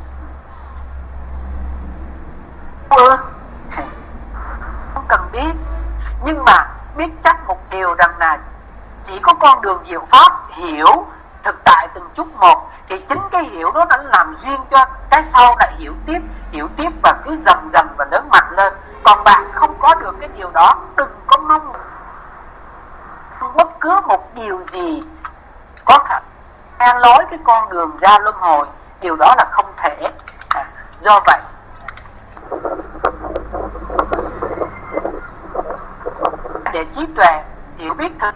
Speaker 1: Ừ. không cần biết. Nhưng mà biết chắc một điều rằng là chỉ có con đường diệu pháp hiểu thực tại từng chút một, thì chính cái hiểu đó đã làm duyên cho cái sau lại hiểu tiếp hiểu tiếp và cứ dần dần và lớn mạnh lên. Còn bạn không có được cái điều đó, đừng có mong bất cứ một điều gì có khả năng lối cái con đường ra luân hồi điều đó là không thể. À, do vậy để trí tuệ hiểu biết thực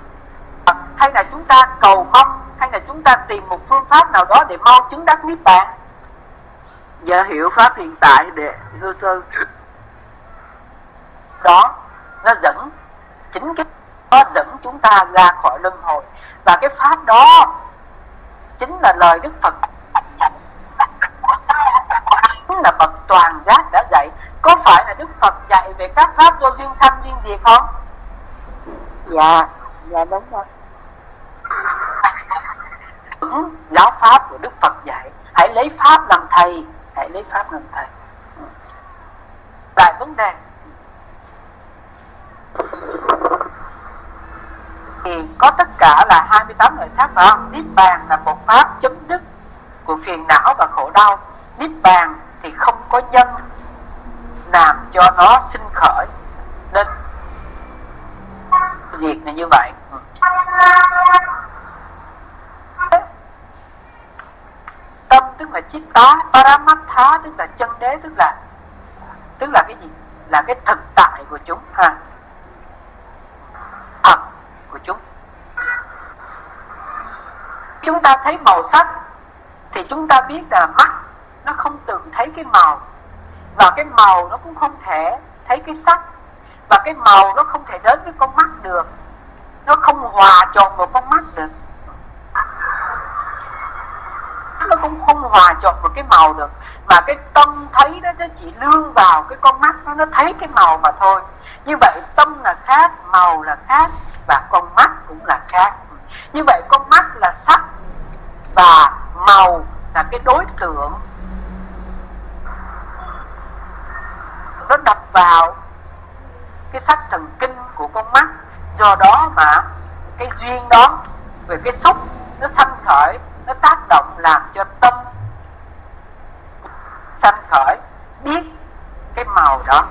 Speaker 1: hay là chúng ta cầu mong hay là chúng ta tìm một phương pháp nào đó để mau chứng đắc niết bàn?
Speaker 2: Dạ hiểu pháp hiện tại để thưa sư.
Speaker 1: Đó nó dẫn chính cái nó dẫn chúng ta ra khỏi luân hồi và cái pháp đó chính là lời đức phật. Chính là bậc toàn giác đã dạy. Có phải là đức phật dạy về các pháp do duyên sanh duyên diệt không?
Speaker 2: Dạ dạ đúng rồi.
Speaker 1: Giáo pháp của đức phật dạy. Hãy lấy pháp làm thầy. Hãy lấy pháp làm thầy. Tại vấn đề thì có tất cả là 28 loại sắc phải không? Niết bàn là một pháp chấm dứt của phiền não và khổ đau. Niết bàn thì không có nhân làm cho nó sinh khởi nên diệt là như vậy. Ừ. Tâm tức là chiếc tá, paramattha tức là chân đế tức là tức là cái gì? Là cái thực tại của chúng ha. Thật của chúng. Chúng ta thấy màu sắc thì chúng ta biết là mắt nó không tự thấy cái màu, và cái màu nó cũng không thể thấy cái sắc, và cái màu nó không thể đến với con mắt được. Nó không hòa trộn vào con mắt được. Nó cũng không hòa trộn vào cái màu được. Mà cái tâm thấy đó, nó chỉ lương vào cái con mắt, nó nó thấy cái màu mà thôi. Như vậy tâm là khác, màu là khác và con mắt cũng là khác. Như vậy con mắt là sắc và màu là cái đối tượng. Nó đập vào cái sắc thần kinh của con mắt. Do đó mà cái duyên đó về cái xúc nó sanh khởi nó tác động làm cho tâm sanh khởi biết cái màu đó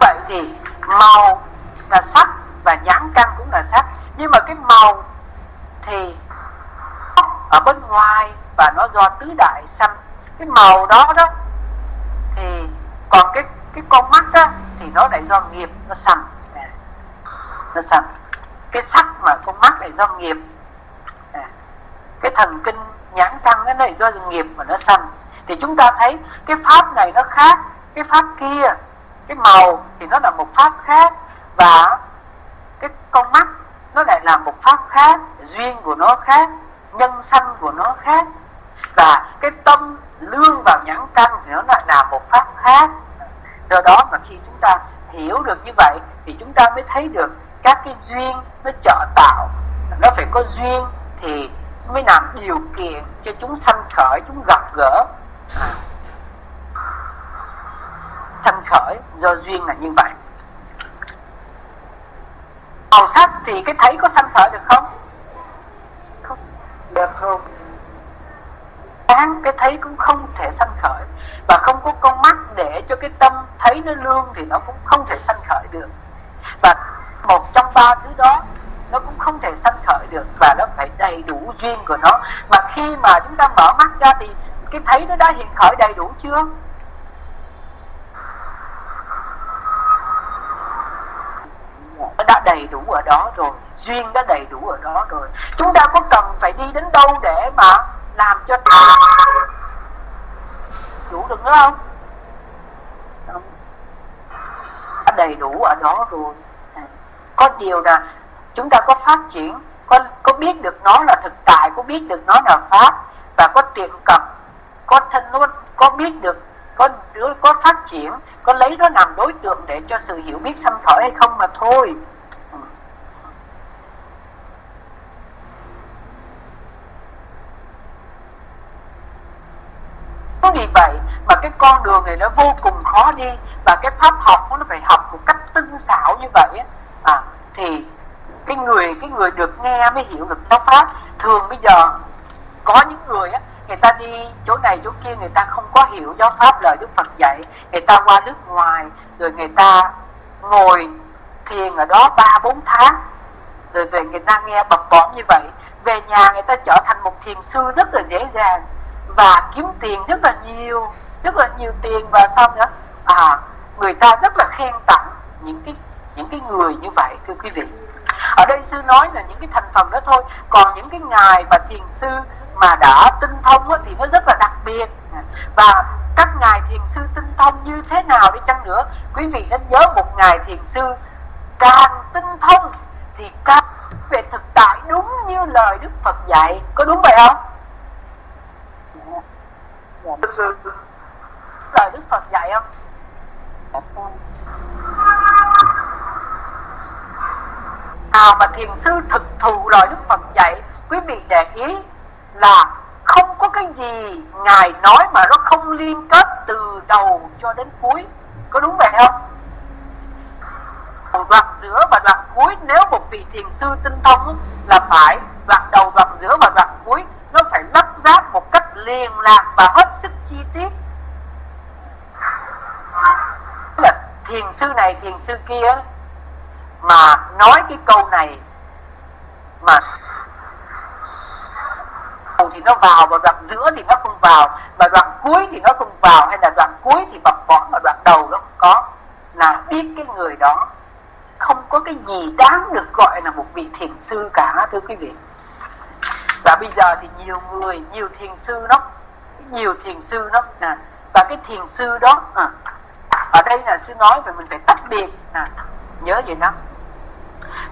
Speaker 1: vậy thì màu là sắc và nhãn căn cũng là sắc nhưng mà cái màu thì ở bên ngoài và nó do tứ đại sanh cái màu đó đó thì còn cái cái con mắt đó thì nó lại do nghiệp nó sanh nó sanh cái sắc mà con mắt lại do nghiệp cái thần kinh nhãn nghiệp mà nó sanh. Thì chúng ta thấy cái pháp này nó khác, cái pháp kia, cái màu thì nó là một pháp khác và cái con mắt nó lại là một pháp khác, duyên của nó khác, nhân sanh của nó khác. Và cái tâm lương vào nhãn căn thì nó lại là một pháp khác. Do đó mà khi chúng ta hiểu được như vậy thì chúng ta mới thấy được các cái duyên nó trợ tạo. Nó phải có duyên thì mới làm điều kiện cho chúng sanh khởi, chúng gặp gỡ. À. sanh khởi, do duyên là như vậy. Màu sắc thì cái thấy có sanh khởi được không?
Speaker 2: Không. Được không?
Speaker 1: Sáng cái thấy cũng không thể sanh khởi. Và không có con mắt để cho cái tâm thấy nó lương thì nó cũng không thể sanh khởi được. Và một trong ba thứ đó nó cũng không thể sanh khởi được và nó phải đầy đủ duyên của nó. Mà khi mà chúng ta mở mắt ra thì cái thấy nó đã hiện khởi đầy đủ chưa? Nó đã đầy đủ ở đó rồi, duyên đã đầy đủ ở đó rồi. Chúng ta có cần phải đi đến đâu để mà làm cho đủ được nữa không. Đã đầy đủ ở đó rồi. Có điều là chúng ta có phát triển có có biết được nó là thực tại có biết được nó là pháp và có tiệm cận có thân luôn, có biết được có có phát triển có lấy nó làm đối tượng để cho sự hiểu biết sanh khởi hay không mà thôi. Vì vậy mà cái con đường này nó vô cùng khó đi và cái pháp học nó phải học một cách tinh xảo như vậy à, thì cái người cái người được nghe mới hiểu được giáo pháp. Thường bây giờ có những người á, người ta đi chỗ này chỗ kia, người ta không có hiểu giáo pháp, lời đức phật dạy. Người ta qua nước ngoài, rồi người ta ngồi thiền ở đó ba, bốn tháng, rồi về người ta nghe bập bõm như vậy. Về nhà người ta trở thành một thiền sư rất là dễ dàng và kiếm tiền rất là nhiều, rất là nhiều tiền và xong nữa. À người ta rất là khen tặng những cái những cái người như vậy, thưa quý vị ở đây sư nói là những cái thành phần đó thôi. Còn những cái ngài mà thiền sư mà đã tinh thông thì nó rất là đặc biệt. Và các ngài thiền sư tinh thông như thế nào đi chăng nữa quý vị nên nhớ một ngài thiền sư càng tinh thông thì càng về thực tại đúng như lời đức phật dạy. Có đúng vậy không?
Speaker 2: Dạ đức sư
Speaker 1: lời đức phật dạy không?
Speaker 2: Dạ
Speaker 1: nào mà thiền sư thực thụ lời đức phật dạy, quý vị để ý là không có cái gì ngài nói mà nó không liên kết từ đầu cho đến cuối. Có đúng vậy không? Đoạn giữa và đoạn cuối, nếu một vị thiền sư tinh thông là phải đoạn đầu, đoạn giữa và đoạn cuối, nó phải lắp ráp một cách liền lạc và hết sức chi tiết. Là thiền sư này, thiền sư kia mà nói cái câu này mà đầu thì nó vào và đoạn giữa thì nó không vào và đoạn cuối thì nó không vào hay là đoạn cuối thì bập bõm và đoạn đầu nó không có. Là biết cái người đó không có cái gì đáng được gọi là một vị thiền sư cả thưa quý vị. Và bây giờ thì nhiều người nhiều thiền sư đó nhiều thiền sư đó nè và cái thiền sư đó à, ở đây là sư nói về mình phải tách biệt nè nhớ vậy đó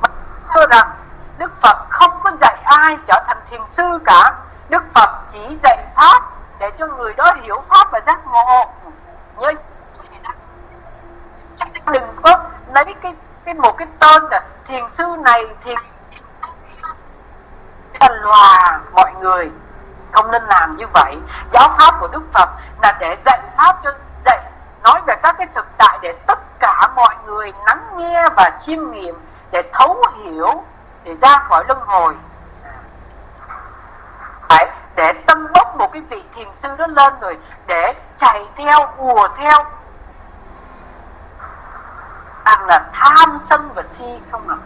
Speaker 1: mà thưa rằng, đức phật không có dạy ai trở thành thiền sư cả. Đức phật chỉ dạy pháp để cho người đó hiểu pháp và giác ngộ. Nhớ đừng có lấy cái cái một cái tên là thiền sư này, thiền là lòa mọi người. Không nên làm như vậy. Giáo pháp của đức phật là để dạy pháp cho, dạy, nói về các cái thực tại để tất cả mọi người lắng nghe và chiêm nghiệm để thấu hiểu để ra khỏi luân hồi. Đấy, để tâm bốc một cái vị thiền sư đó lên rồi để chạy theo ùa theo. Rằng là tham sân và si không ạ.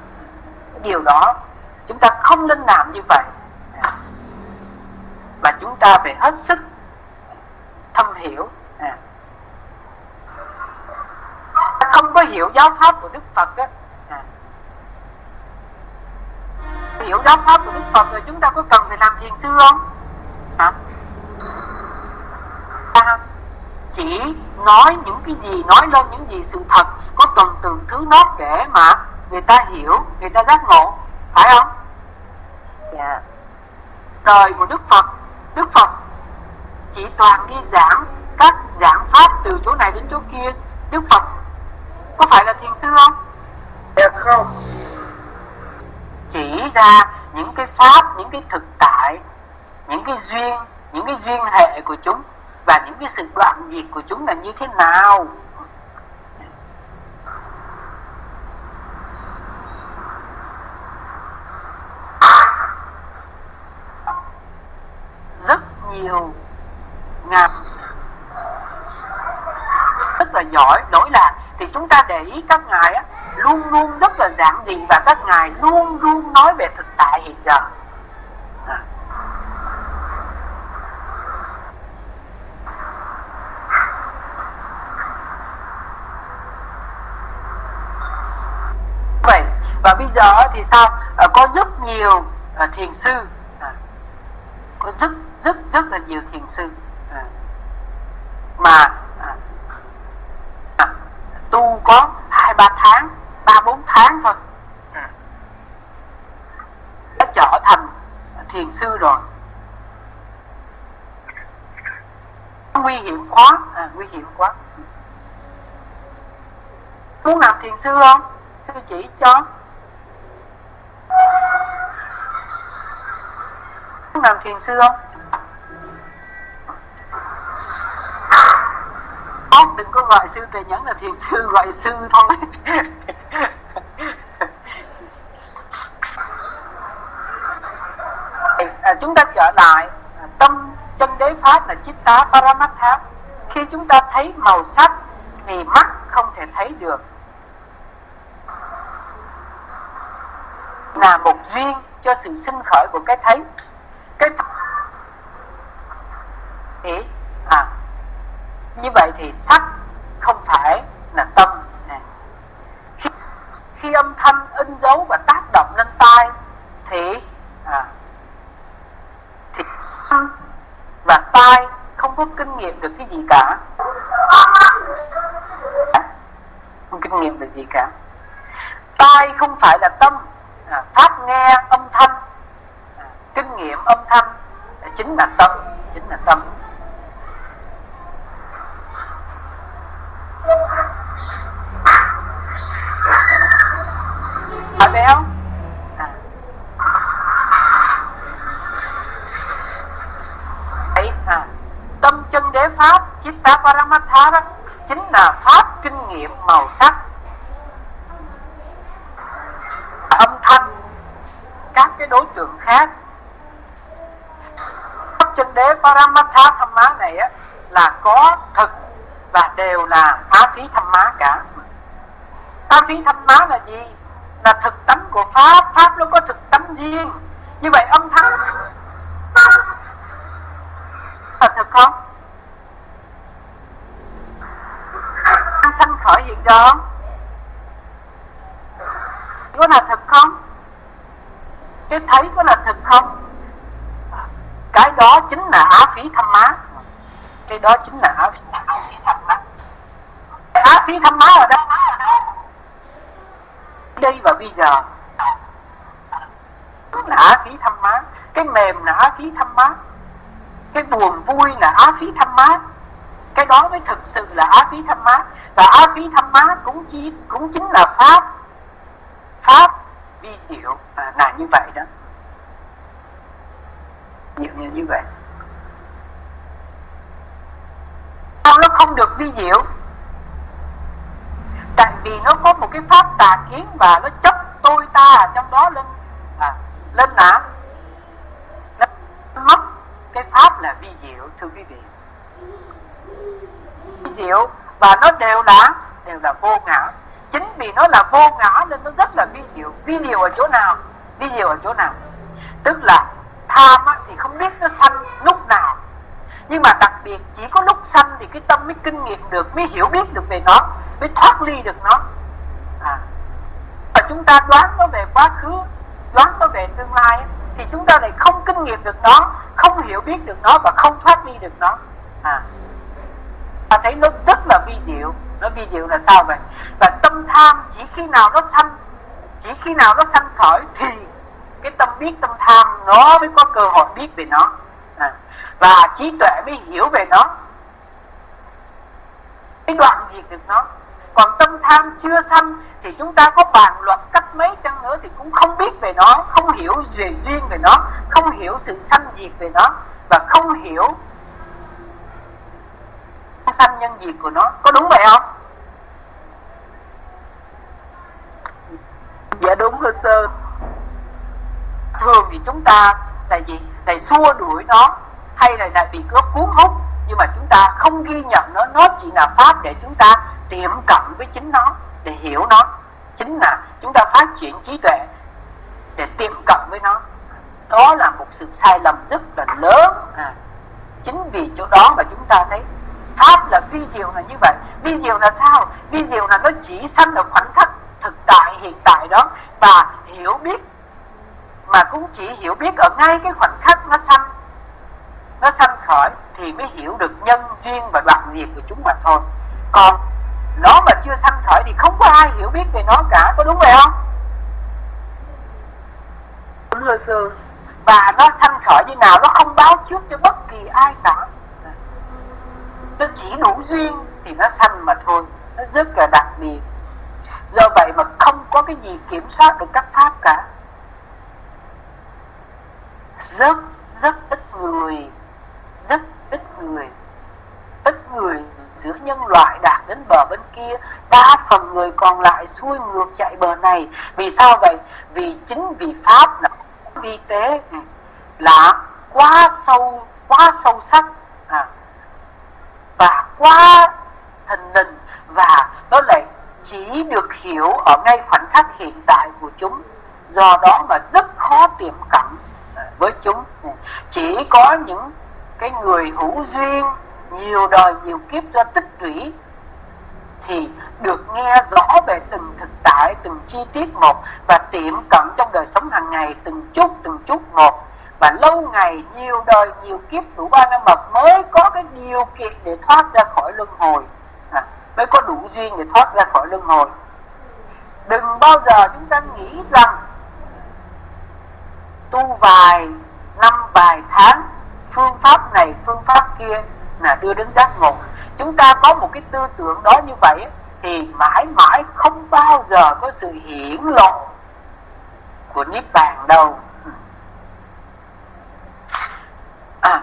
Speaker 1: Điều đó chúng ta không nên làm như vậy. Mà chúng ta phải hết sức thâm hiểu. À. không có hiểu giáo pháp của đức phật á à hiểu giáo pháp của đức phật rồi chúng ta có cần phải làm thiền sư không? Hả? Ta chỉ nói những cái gì, nói lên những gì sự thật, có tuần từng thứ nót để mà người ta hiểu, người ta giác ngộ. Phải không?
Speaker 2: Dạ.
Speaker 1: Đời của đức phật đức phật chỉ toàn đi giảng các giảng pháp từ chỗ này đến chỗ kia. Đức phật có phải là thiền sư không?
Speaker 2: Dạ không
Speaker 1: chỉ ra những cái pháp những cái thực tại những cái duyên những cái duyên hệ của chúng và những cái sự đoạn diệt của chúng là như thế nào. Rất nhiều ngàn rất là giỏi lỗi lạc. Thì chúng ta để ý các ngài á, luôn luôn rất là giản và các ngài luôn luôn nói về thực tại hiện giờ. À. Vậy và bây giờ thì sao? À, có rất nhiều à, thiền sư. À, có rất rất rất là nhiều thiền sư à, mà à, à, tu có hai ba tháng ba bốn tháng thôi à, đã trở thành sư rồi. Nguy hiểm quá à, nguy hiểm quá. Muốn làm thiền sư không? Sư chỉ cho. Muốn làm thiền sư không? Không, đừng có gọi sư tề nhẫn là thiền sư gọi sư thôi à, chúng ta trở lại à, tâm chân đế pháp là chitta Paramattha khi chúng ta thấy màu sắc thì mắt không thể thấy được. Là một duyên cho sự sinh khởi của cái thấy cái thì à như vậy thì sắc không phải là tâm này. khi, khi âm thanh in dấu và tác động lên tai thì à, thì và tai không có kinh nghiệm được cái gì cả? Không kinh nghiệm được gì cả. Tai không phải là tâm à, phát nghe âm thanh. À, kinh nghiệm âm thanh à, chính là tâm chính là tâm phải vậy không à. Đấy, à. tâm chân đế pháp chitta đó đó. Chính là pháp kinh nghiệm màu sắc âm thanh các cái đối tượng khác pháp chân đế paramatha tham má này á là có thực và đều là á phí thăm má cả á phí thăm má là gì là thực tánh của pháp pháp nó có thực tánh riêng như vậy âm thanh là thực không sanh khởi hiện giờ không có là thực không cái thấy có là thực không cái đó chính là á phí thăm má cái đó chính là á phí thăm mắt á phí thăm má ở đâu đây và bây giờ là á phí thăm mát cái mềm là á phí thăm mát cái buồn vui là á phí thăm mát cái đó mới thực sự là á phí thăm mát và á phí thăm mát cũng chỉ cũng chính là pháp. Pháp vi diệu à, là như vậy đó nhiều như như vậy sao nó chịu tại vì nó có một cái pháp tà kiến và nó chấp tôi ta ở trong đó lên à, lên nã. Nó mất cái pháp là vi diệu thưa quý vị. Vi diệu và nó đều là đều là vô ngã. Chính vì nó là vô ngã nên nó rất là vi diệu. Vi diệu ở chỗ nào? Vi diệu ở chỗ nào tức là tham á, thì không biết nó sanh lúc nào nhưng mà đặc biệt chỉ có lúc sanh thì cái tâm mới kinh nghiệm được, mới hiểu biết được về nó, mới thoát ly được nó. À. và chúng ta đoán nó về quá khứ, đoán nó về tương lai thì chúng ta lại không kinh nghiệm được nó, không hiểu biết được nó và không thoát ly được nó. À. Ta thấy nó rất là vi diệu. Nó vi diệu là sao vậy? Và tâm tham chỉ khi nào nó sanh, chỉ khi nào nó sanh khởi thì cái tâm biết tâm tham nó mới có cơ hội biết về nó. À. và trí tuệ mới hiểu về nó cái đoạn diệt được nó còn tâm tham chưa sanh thì chúng ta có bàn luận cách mấy chăng nữa thì cũng không biết về nó không hiểu về duyên về nó không hiểu sự sanh diệt về nó và không hiểu sanh nhân diệt của nó. Có đúng vậy không? Dạ đúng rồi sơ thường thì chúng ta là gì? Là xua đuổi nó hay là lại bị nó cuốn hút nhưng mà chúng ta không ghi nhận nó nó chỉ là pháp để chúng ta tiệm cận với chính nó để hiểu nó. Chính là chúng ta phát triển trí tuệ để tiệm cận với nó. Đó là một sự sai lầm rất là lớn. À, chính vì chỗ đó mà chúng ta thấy pháp là vi diệu là như vậy. Vi diệu là sao? Vi diệu là nó chỉ sanh ở khoảnh khắc thực tại hiện tại đó và hiểu biết mà cũng chỉ hiểu biết ở ngay cái khoảnh khắc nó sanh nó sanh khởi thì mới hiểu được nhân duyên và đoạn diệt của chúng mà thôi. Còn nó mà chưa sanh khởi thì không có ai hiểu biết về nó cả có đúng vậy không?
Speaker 2: Đúng rồi sư.
Speaker 1: Và nó sanh khởi như nào nó không báo trước cho bất kỳ ai cả. Nó chỉ đủ duyên thì nó sanh mà thôi. Nó rất là đặc biệt. Do vậy mà không có cái gì kiểm soát được các pháp cả. Rất rất ít người rất ít người. Ít người giữa nhân loại đạt đến bờ bên kia đa phần người còn lại xuôi ngược chạy bờ này. Vì sao vậy? Vì chính vì pháp là vi tế là quá sâu quá sâu sắc. À, và quá thần định và nó lại chỉ được hiểu ở ngay khoảnh khắc hiện tại của chúng. Do đó mà rất khó tiệm cận với chúng. Chỉ có những cái người hữu duyên nhiều đời nhiều kiếp do tích lũy thì được nghe rõ về từng thực tại từng chi tiết một và tiệm cận trong đời sống hàng ngày từng chút từng chút một. Và lâu ngày nhiều đời nhiều kiếp đủ ba năm mật mới có cái điều kiện để thoát ra khỏi luân hồi. À, mới có đủ duyên để thoát ra khỏi luân hồi. Đừng bao giờ chúng ta nghĩ rằng tu vài năm vài tháng phương pháp này, phương pháp kia là đưa đến giác ngộ. Chúng ta có một cái tư tưởng đó như vậy thì mãi mãi không bao giờ có sự hiển lộ của niết bàn đâu. À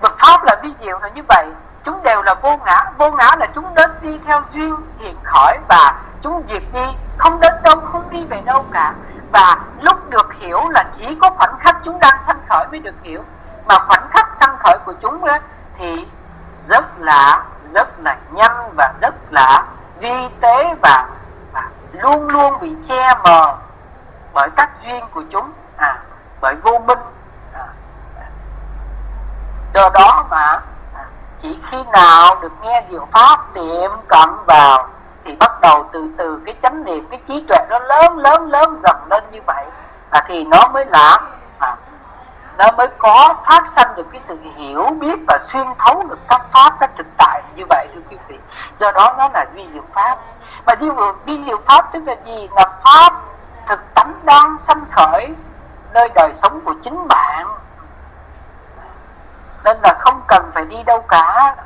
Speaker 1: Phật pháp là vi diệu là như vậy, chúng đều là vô ngã. Vô ngã là chúng đến đi theo duyên hiện khởi và chúng diệt đi không đến đâu không đi về đâu cả. Và lúc được hiểu là chỉ có khoảnh khắc chúng đang sanh khởi mới được hiểu. Mà khoảnh khắc sanh khởi của chúng đó, thì rất là rất là nhanh và rất là vi tế và, và luôn luôn bị che mờ bởi các duyên của chúng. À bởi vô minh. À, do đó mà à, chỉ khi nào được nghe diệu pháp niệm cận vào thì bắt đầu từ từ cái chánh niệm cái trí tuệ nó lớn lớn lớn dần lên như vậy. À, thì nó mới là à, nó mới có phát sanh được cái sự hiểu biết và xuyên thấu được các pháp các thực tại như vậy thưa quý vị. Do đó nó là vi diệu pháp. Mà duy diệu, vi diệu pháp tức là gì? Là pháp thực tánh đang sanh khởi nơi đời sống của chính bạn. Nên là không cần phải đi đâu cả.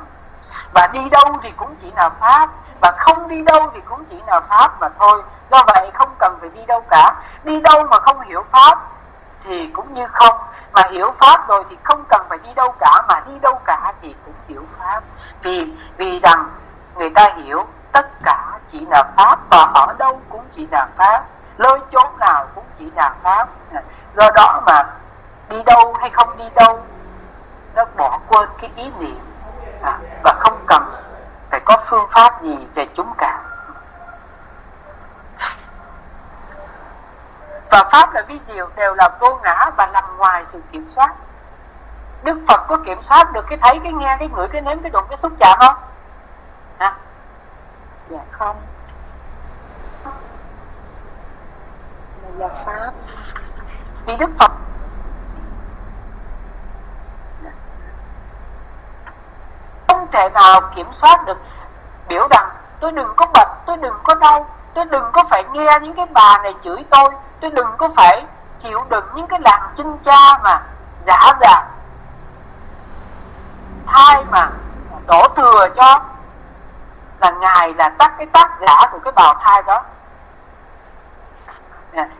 Speaker 1: Và đi đâu thì cũng chỉ là pháp và không đi đâu thì cũng chỉ là pháp mà thôi. Do vậy không cần phải đi đâu cả. Đi đâu mà không hiểu pháp thì cũng như không. Mà hiểu pháp rồi thì không cần phải đi đâu cả. Mà đi đâu cả thì cũng hiểu pháp. Vì vì rằng người ta hiểu tất cả chỉ là pháp và ở đâu cũng chỉ là pháp. Nơi chốn nào cũng chỉ là pháp. Do đó mà đi đâu hay không đi đâu nó bỏ quên cái ý niệm à, và không cần phải có phương pháp gì về chúng cả? Và pháp là vi diệu đều là vô ngã và nằm ngoài sự kiểm soát. Đức phật có kiểm soát được cái thấy cái nghe cái ngửi cái nếm cái đụng cái xúc chạm không? Hả?
Speaker 2: Dạ không. Là do pháp.
Speaker 1: Vì đức phật không thể nào kiểm soát được. Biểu rằng tôi đừng có bệnh tôi đừng có đau tôi đừng có phải nghe những cái bà này chửi tôi tôi đừng có phải chịu đựng những cái làng chinh cha mà giả dạng thai mà đổ thừa cho là ngài là tác cái tác giả của cái bào thai đó.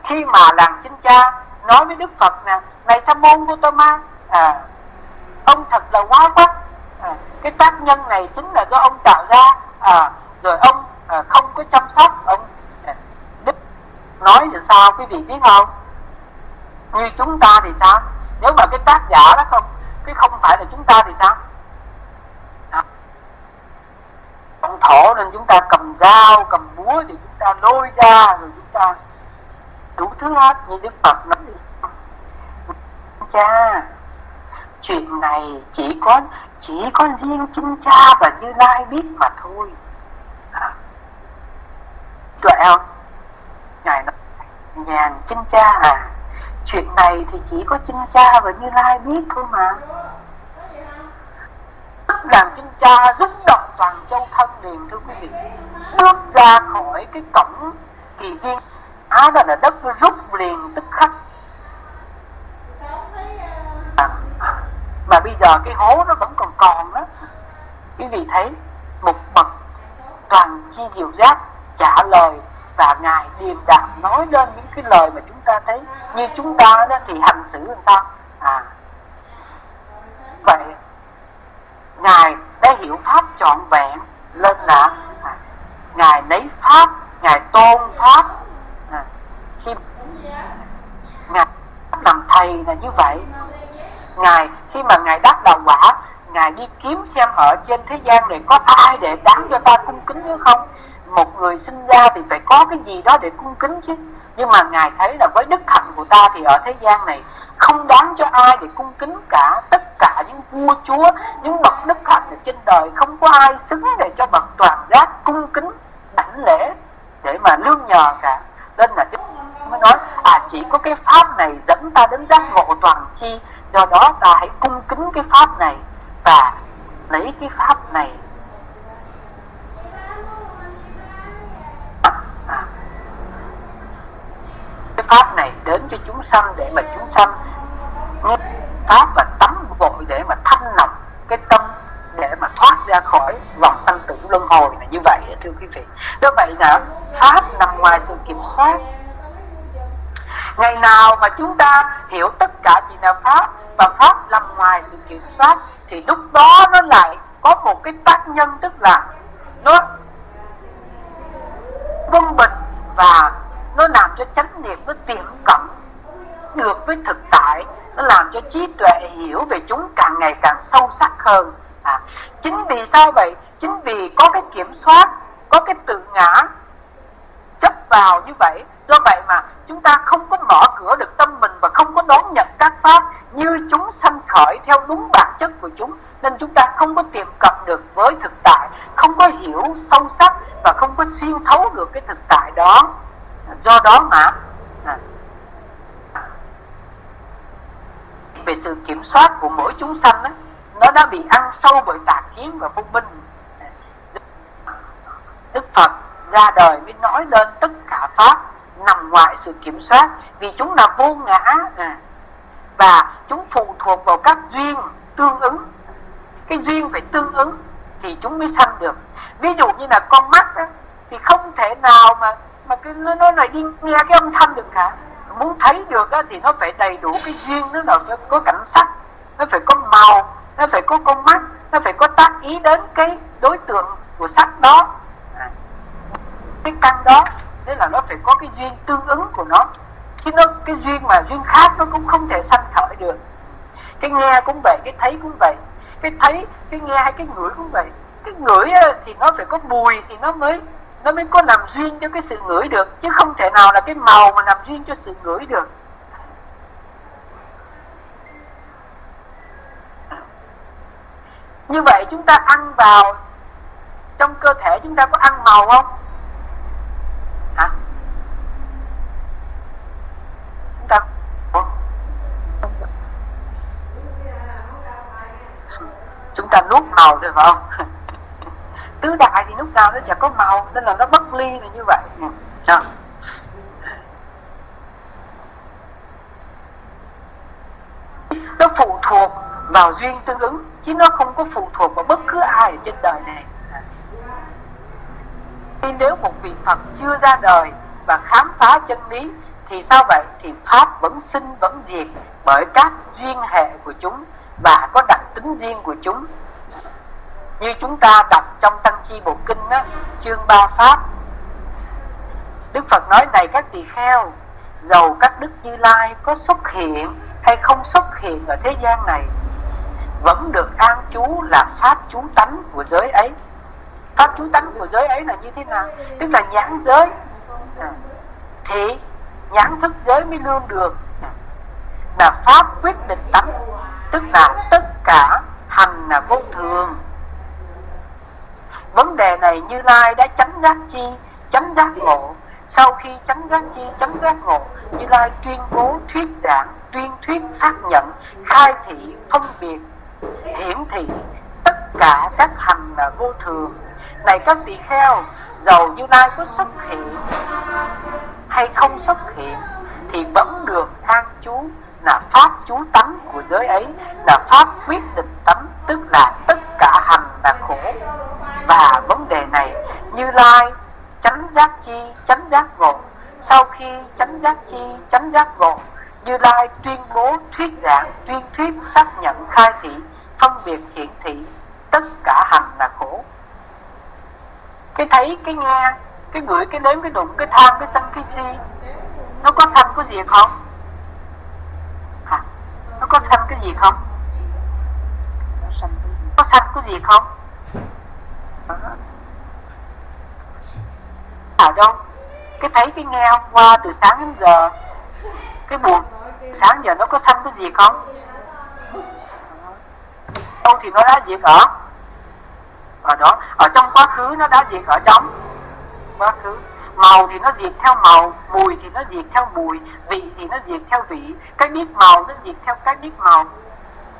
Speaker 1: Khi mà làng chinh cha nói với đức phật nè này sa môn Gautama à, ông thật là quá quắc cái tác nhân này chính là do ông tạo ra à, rồi ông à, không có chăm sóc. Ông à, đức nói là sao quý vị biết không? Như chúng ta thì sao? Nếu mà cái tác giả đó không cái không phải là chúng ta thì sao? À, ông thổ nên chúng ta cầm dao cầm búa thì chúng ta lôi ra rồi chúng ta đủ thứ hết. Như đức phật nói cha chuyện này chỉ có chỉ có riêng chính cha và như lai biết mà thôi. À. Tuệ không ngài nói, nhàn chính cha à chuyện này thì chỉ có chính cha và như lai biết thôi mà. Tức làm chính cha rung động toàn châu thân liền, thưa quý vị. Bước ra khỏi cái cổng kỳ viên, á đó là đất rút liền tức khắc à, mà bây giờ cái hố nó vẫn còn còn đó. Quý vị thấy một bậc toàn chi diệu giác trả lời và ngài điềm đạm nói lên những cái lời mà chúng ta thấy. Như chúng ta đó thì hành xử làm sao? À. Vậy ngài đã hiểu pháp trọn vẹn lên là à, ngài lấy pháp ngài tôn pháp. À, khi ngài làm thầy là như vậy ngài, khi mà ngài đắc đạo quả, ngài đi kiếm xem ở trên thế gian này có ai để đáng cho ta cung kính hay không? Một người sinh ra thì phải có cái gì đó để cung kính chứ. Nhưng mà ngài thấy là với đức hạnh của ta thì ở thế gian này không đáng cho ai để cung kính cả. Tất cả những vua chúa, những bậc đức hạnh ở trên đời không có ai xứng để cho bậc toàn giác cung kính, đảnh lễ để mà lương nhờ cả. Nên là đức mới nói à chỉ có cái pháp này dẫn ta đến giác ngộ toàn chi do đó ta hãy cung kính cái pháp này và lấy cái pháp này. À. Cái pháp này đến cho chúng sanh để mà chúng sanh nghe pháp và tắm gội để mà thanh lọc cái tâm, để mà thoát ra khỏi vòng sanh tử luân hồi là như vậy, thưa quý vị. Do vậy là pháp nằm ngoài sự kiểm soát ngày nào mà chúng ta hiểu tất cả chỉ là pháp và pháp nằm ngoài sự kiểm soát thì lúc đó nó lại có một cái tác nhân tức là nó vâng quân bình và nó làm cho chánh niệm nó tiệm cận được với thực tại nó làm cho trí tuệ hiểu về chúng càng ngày càng sâu sắc hơn. À, chính vì sao vậy? Chính vì có cái kiểm soát có cái tự ngã vào như vậy. Do vậy mà chúng ta không có mở cửa được tâm mình và không có đón nhận các pháp như chúng sanh khởi theo đúng bản chất của chúng. Nên chúng ta không có tiệm cận được với thực tại không có hiểu sâu sắc và không có xuyên thấu được cái thực tại đó. Do đó mà à, à về sự kiểm soát của mỗi chúng sanh đó, nó đã bị ăn sâu bởi tà kiến và vô minh. Đức Phật ra đời mới nói lên tất cả pháp nằm ngoài sự kiểm soát vì chúng là vô ngã. À, và chúng phụ thuộc vào các duyên tương ứng. Cái duyên phải tương ứng thì chúng mới sanh được. Ví dụ như là con mắt á, thì không thể nào mà mà cái nó nó lại đi nghe cái âm thanh được cả. Muốn thấy được á, thì nó phải đầy đủ cái duyên nó là phải có cảnh sắc nó phải có màu nó phải có con mắt nó phải có tác ý đến cái đối tượng của sắc đó cái căn đó. Thế là nó phải có cái duyên tương ứng của nó. Chứ nó, cái duyên mà duyên khác nó cũng không thể sanh khởi được. Cái nghe cũng vậy, cái thấy cũng vậy. Cái thấy, cái nghe hay cái ngửi cũng vậy. Cái ngửi thì nó phải có mùi thì nó mới nó mới có làm duyên cho cái sự ngửi được. Chứ không thể nào là cái màu mà làm duyên cho sự ngửi được. Như vậy chúng ta ăn vào, trong cơ thể chúng ta có ăn màu không hả chúng ta chúng ta nuốt màu được không? Tứ đại thì lúc nào nó chẳng có màu, nên là nó bất ly là như vậy Sao? nó phụ thuộc vào duyên tương ứng, chứ nó không có phụ thuộc vào bất cứ ai ở trên đời này. Khi nếu một vị Phật chưa ra đời và khám phá chân lý, thì sao vậy? Thì pháp vẫn sinh, vẫn diệt bởi các duyên hệ của chúng và có đặc tính riêng của chúng. Như chúng ta đọc trong tăng chi bộ kinh đó, chương ba pháp. Đức phật nói này các tỳ kheo dầu các đức như lai có xuất hiện hay không xuất hiện ở thế gian này vẫn được an trú là pháp chú tánh của giới ấy. Pháp chú tánh của giới ấy là như thế nào? Tức là nhãn giới. À, thì nhãn thức giới mới luôn được. À, là pháp quyết định tánh tức là tất cả hành là vô thường. Vấn đề này như lai đã chánh giác chi, chánh giác ngộ. Sau khi chánh giác chi, chánh giác ngộ, như lai tuyên bố, thuyết giảng, tuyên thuyết xác nhận, khai thị, phân biệt, hiển thị tất cả các hành là vô thường. Này các tỳ kheo, dầu như lai có xuất hiện hay không xuất hiện thì vẫn được an chú là pháp chú tánh của giới ấy, là pháp quyết định tánh, tức là tất cả hành là khổ. Và vấn đề này như lai chánh giác chi, chánh giác ngộ sau khi chánh giác chi, chánh giác ngộ như lai tuyên bố thuyết giảng, tuyên thuyết xác nhận khai thị, phân biệt hiện thị, tất cả hành là khổ. Cái thấy, cái nghe, cái ngửi, cái nếm, cái đụng, cái tham cái sân, cái si, nó có sanh có diệt không? Có sanh cái gì không? Có sanh cái gì không? À đâu? Cái thấy cái nghe hôm qua từ sáng đến giờ, cái buồn, sáng giờ nó có sanh cái gì không? Đâu thì nó đã diệt ở. Ở đó, ở trong quá khứ nó đã diệt ở trong quá khứ màu thì nó diệt theo màu mùi thì nó diệt theo mùi vị thì nó diệt theo vị. Cái biết màu nó diệt theo cái biết màu.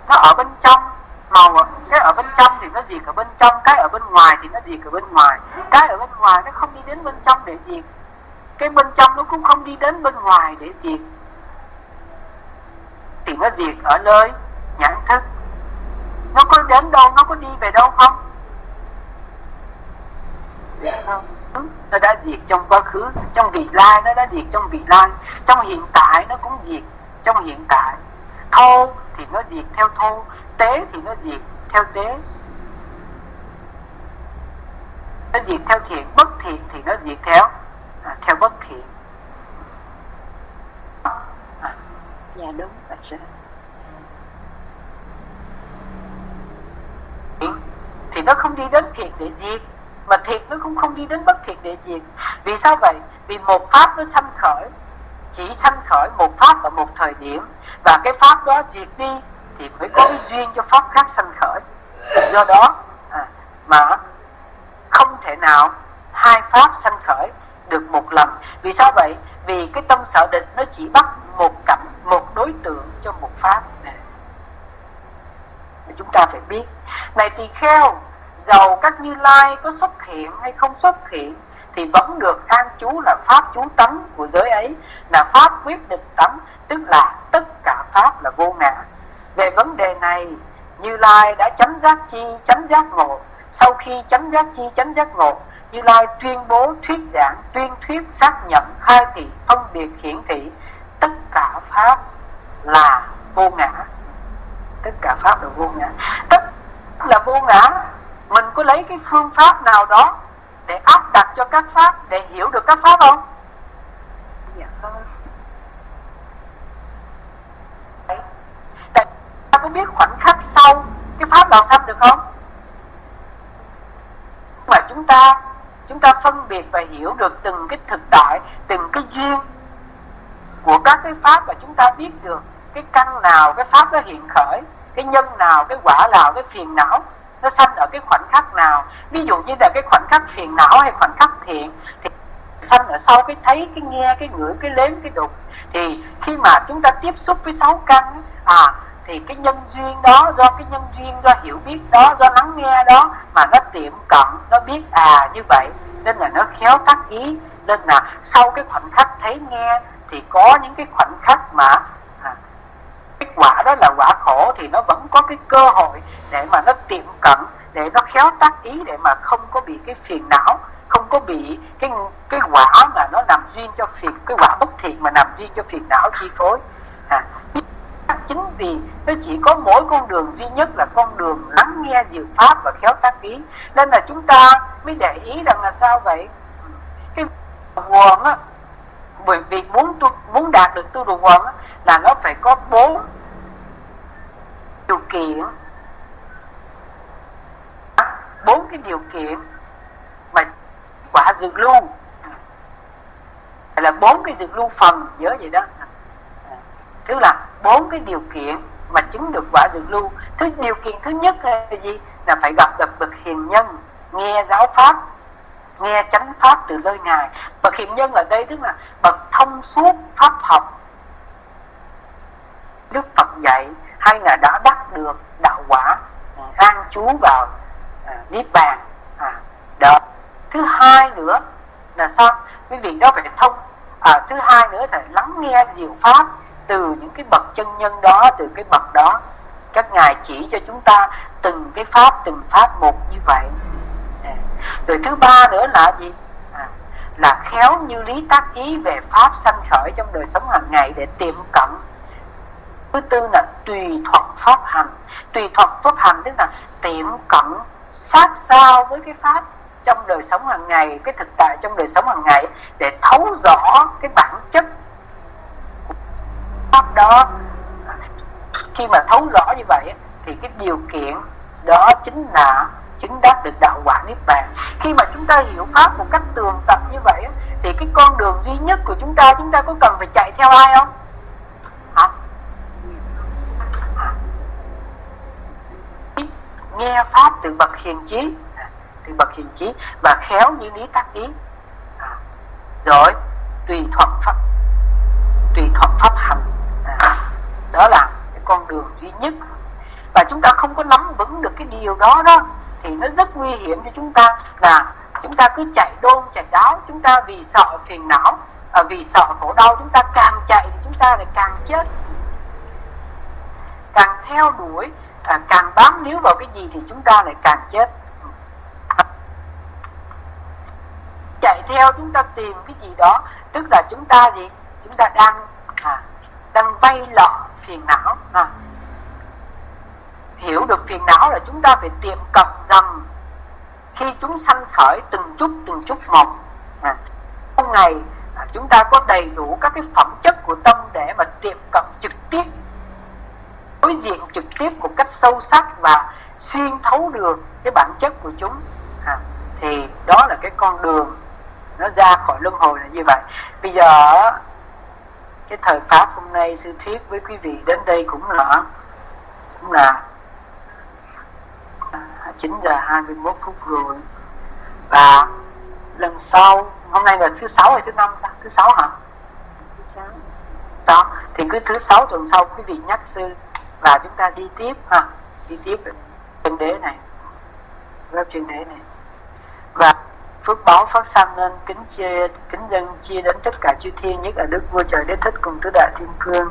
Speaker 1: Nó ở bên trong màu cái ở bên trong thì nó diệt ở bên trong cái ở bên ngoài thì nó diệt ở bên ngoài. Cái ở bên ngoài nó không đi đến bên trong để diệt. Cái bên trong nó cũng không đi đến bên ngoài để diệt. Thì nó diệt ở nơi nhãn thức. Nó có đến đâu nó có đi về đâu không? Dạ. Không nó đã diệt trong quá khứ trong vị lai nó đã diệt trong vị lai trong hiện tại nó cũng diệt trong hiện tại. Thô thì nó diệt theo thô tế thì nó diệt theo tế. Nó diệt theo thiện bất thiện thì nó diệt theo à, theo bất thiện.
Speaker 2: À. dạ đúng vậy rồi
Speaker 1: thì nó không đi đến thiện để diệt mà thiệt nó cũng không đi đến bất thiệt để diệt vì sao vậy? Vì một pháp nó sanh khởi chỉ sanh khởi một pháp ở một thời điểm và cái pháp đó diệt đi thì mới có cái duyên cho pháp khác sanh khởi. Do đó à, mà không thể nào hai pháp sanh khởi được một lần. Vì sao vậy? Vì cái tâm sở định nó chỉ bắt một cảnh một đối tượng cho một pháp. Này chúng ta phải biết này tỳ kheo dầu các như lai có xuất hiện hay không xuất hiện, thì vẫn được an trú là pháp chú tánh của giới ấy, là pháp quyết định tánh, tức là tất cả pháp là vô ngã. Về vấn đề này, như lai đã chánh giác chi, chánh giác ngộ. Sau khi chánh giác chi, chánh giác ngộ, như lai tuyên bố, thuyết giảng, tuyên thuyết, xác nhận, khai thị, phân biệt hiển thị, tất cả pháp là vô ngã. Tất cả pháp là vô ngã. Tất là vô ngã mình có lấy cái phương pháp nào đó để áp đặt cho các pháp để hiểu được các pháp không?
Speaker 2: Dạ
Speaker 1: tại ta có biết khoảnh khắc sau cái pháp nào sanh được không? Mà chúng ta chúng ta phân biệt và hiểu được từng cái thực tại từng cái duyên của các cái pháp và chúng ta biết được cái căn nào cái pháp nó hiện khởi cái nhân nào cái quả nào cái phiền não nó sanh ở cái khoảnh khắc nào? Ví dụ như là cái khoảnh khắc phiền não hay khoảnh khắc thiện thì sanh ở sau cái thấy cái nghe cái ngửi cái nếm cái đục thì khi mà chúng ta tiếp xúc với sáu căn à thì cái nhân duyên đó do cái nhân duyên do hiểu biết đó do lắng nghe đó mà nó tiệm cận nó biết à như vậy. Nên là nó khéo tác ý. Nên là sau cái khoảnh khắc thấy nghe thì có những cái khoảnh khắc mà à, cái quả đó là quả khổ thì nó vẫn có cái cơ hội để mà nó tiệm cận để nó khéo tác ý để mà không có bị cái phiền não không có bị cái cái quả mà nó nằm duyên cho phiền cái quả bất thiện mà nằm duyên cho phiền não chi phối. À, chính vì nó chỉ có mỗi con đường duy nhất là con đường lắng nghe diệu pháp và khéo tác ý. Nên là chúng ta mới để ý rằng là sao vậy? Cái nguồn á bởi vì muốn tu, muốn đạt được tu đồ nguồn á, là nó phải có bốn điều kiện bốn cái điều kiện mà quả dược lưu. Là bốn cái dược lưu phần, nhớ vậy đó. Tức là bốn cái điều kiện mà chứng được quả dược lưu. Thứ điều kiện thứ nhất là gì? Là phải gặp được bậc hiền nhân, nghe giáo pháp, nghe chánh pháp từ nơi ngài. Bậc hiền nhân ở đây tức là bậc thông suốt pháp học. Đức phật dạy hay là đã đắc được đạo quả, an trú vào à, niết bàn. À, đó. Thứ hai nữa là sao? Quý vị đó phải thông. À, thứ hai nữa là lắng nghe diệu pháp từ những cái bậc chân nhân đó từ cái bậc đó. Các ngài chỉ cho chúng ta từng cái pháp từng pháp một như vậy. À. rồi thứ ba nữa là gì? À, là khéo như lý tác ý về pháp sanh khởi trong đời sống hàng ngày để tiệm cận. Thứ tư là tùy thuận pháp hành. Tùy thuận pháp hành tức là tiệm cận sát sao với cái pháp trong đời sống hàng ngày, cái thực tại trong đời sống hàng ngày để thấu rõ cái bản chất pháp đó. Khi mà thấu rõ như vậy thì cái điều kiện đó chính là chứng đắc được đạo quả niết bàn. Khi mà chúng ta hiểu pháp một cách tường tận như vậy thì cái con đường duy nhất của chúng ta chúng ta có cần phải chạy theo ai không hả nghe pháp từ bậc hiền trí từ bậc hiền trí và khéo như lý tác ý. À, rồi tùy thuận pháp tùy thuận pháp hành. À, đó là cái con đường duy nhất. Và chúng ta không có nắm vững được cái điều đó đó thì nó rất nguy hiểm cho chúng ta là chúng ta cứ chạy đôn chạy đáo. Chúng ta vì sợ phiền não à, vì sợ khổ đau chúng ta càng chạy thì chúng ta lại càng chết. Càng theo đuổi càng, càng bám níu vào cái gì thì chúng ta lại càng chết chạy theo chúng ta tìm cái gì đó tức là chúng ta gì chúng ta đang à, đang vay lọ phiền não à. hiểu được phiền não là chúng ta phải tiệm cận rằng khi chúng sanh khởi từng chút từng chút một à, trong ngày à, chúng ta có đầy đủ các cái phẩm chất của tâm để mà tiệm cận trực tiếp đối diện trực tiếp một cách sâu sắc và xuyên thấu được cái bản chất của chúng. À, thì đó là cái con đường nó ra khỏi luân hồi là như vậy. Bây giờ cái thời pháp hôm nay sư thuyết với quý vị đến đây cũng là cũng là 9 giờ 21 phút rồi. Và lần sau hôm nay là thứ sáu hay thứ năm ta? Thứ sáu hả? Đó thì cứ thứ sáu tuần sau quý vị nhắc sư và chúng ta đi tiếp ha. Đi tiếp trên đế này. Lớp trên đế này. Và phước báo phát sanh nên kính chia kính dân chia đến tất cả chư thiên nhất là đức vua trời đế thích cùng tứ đại thiên phương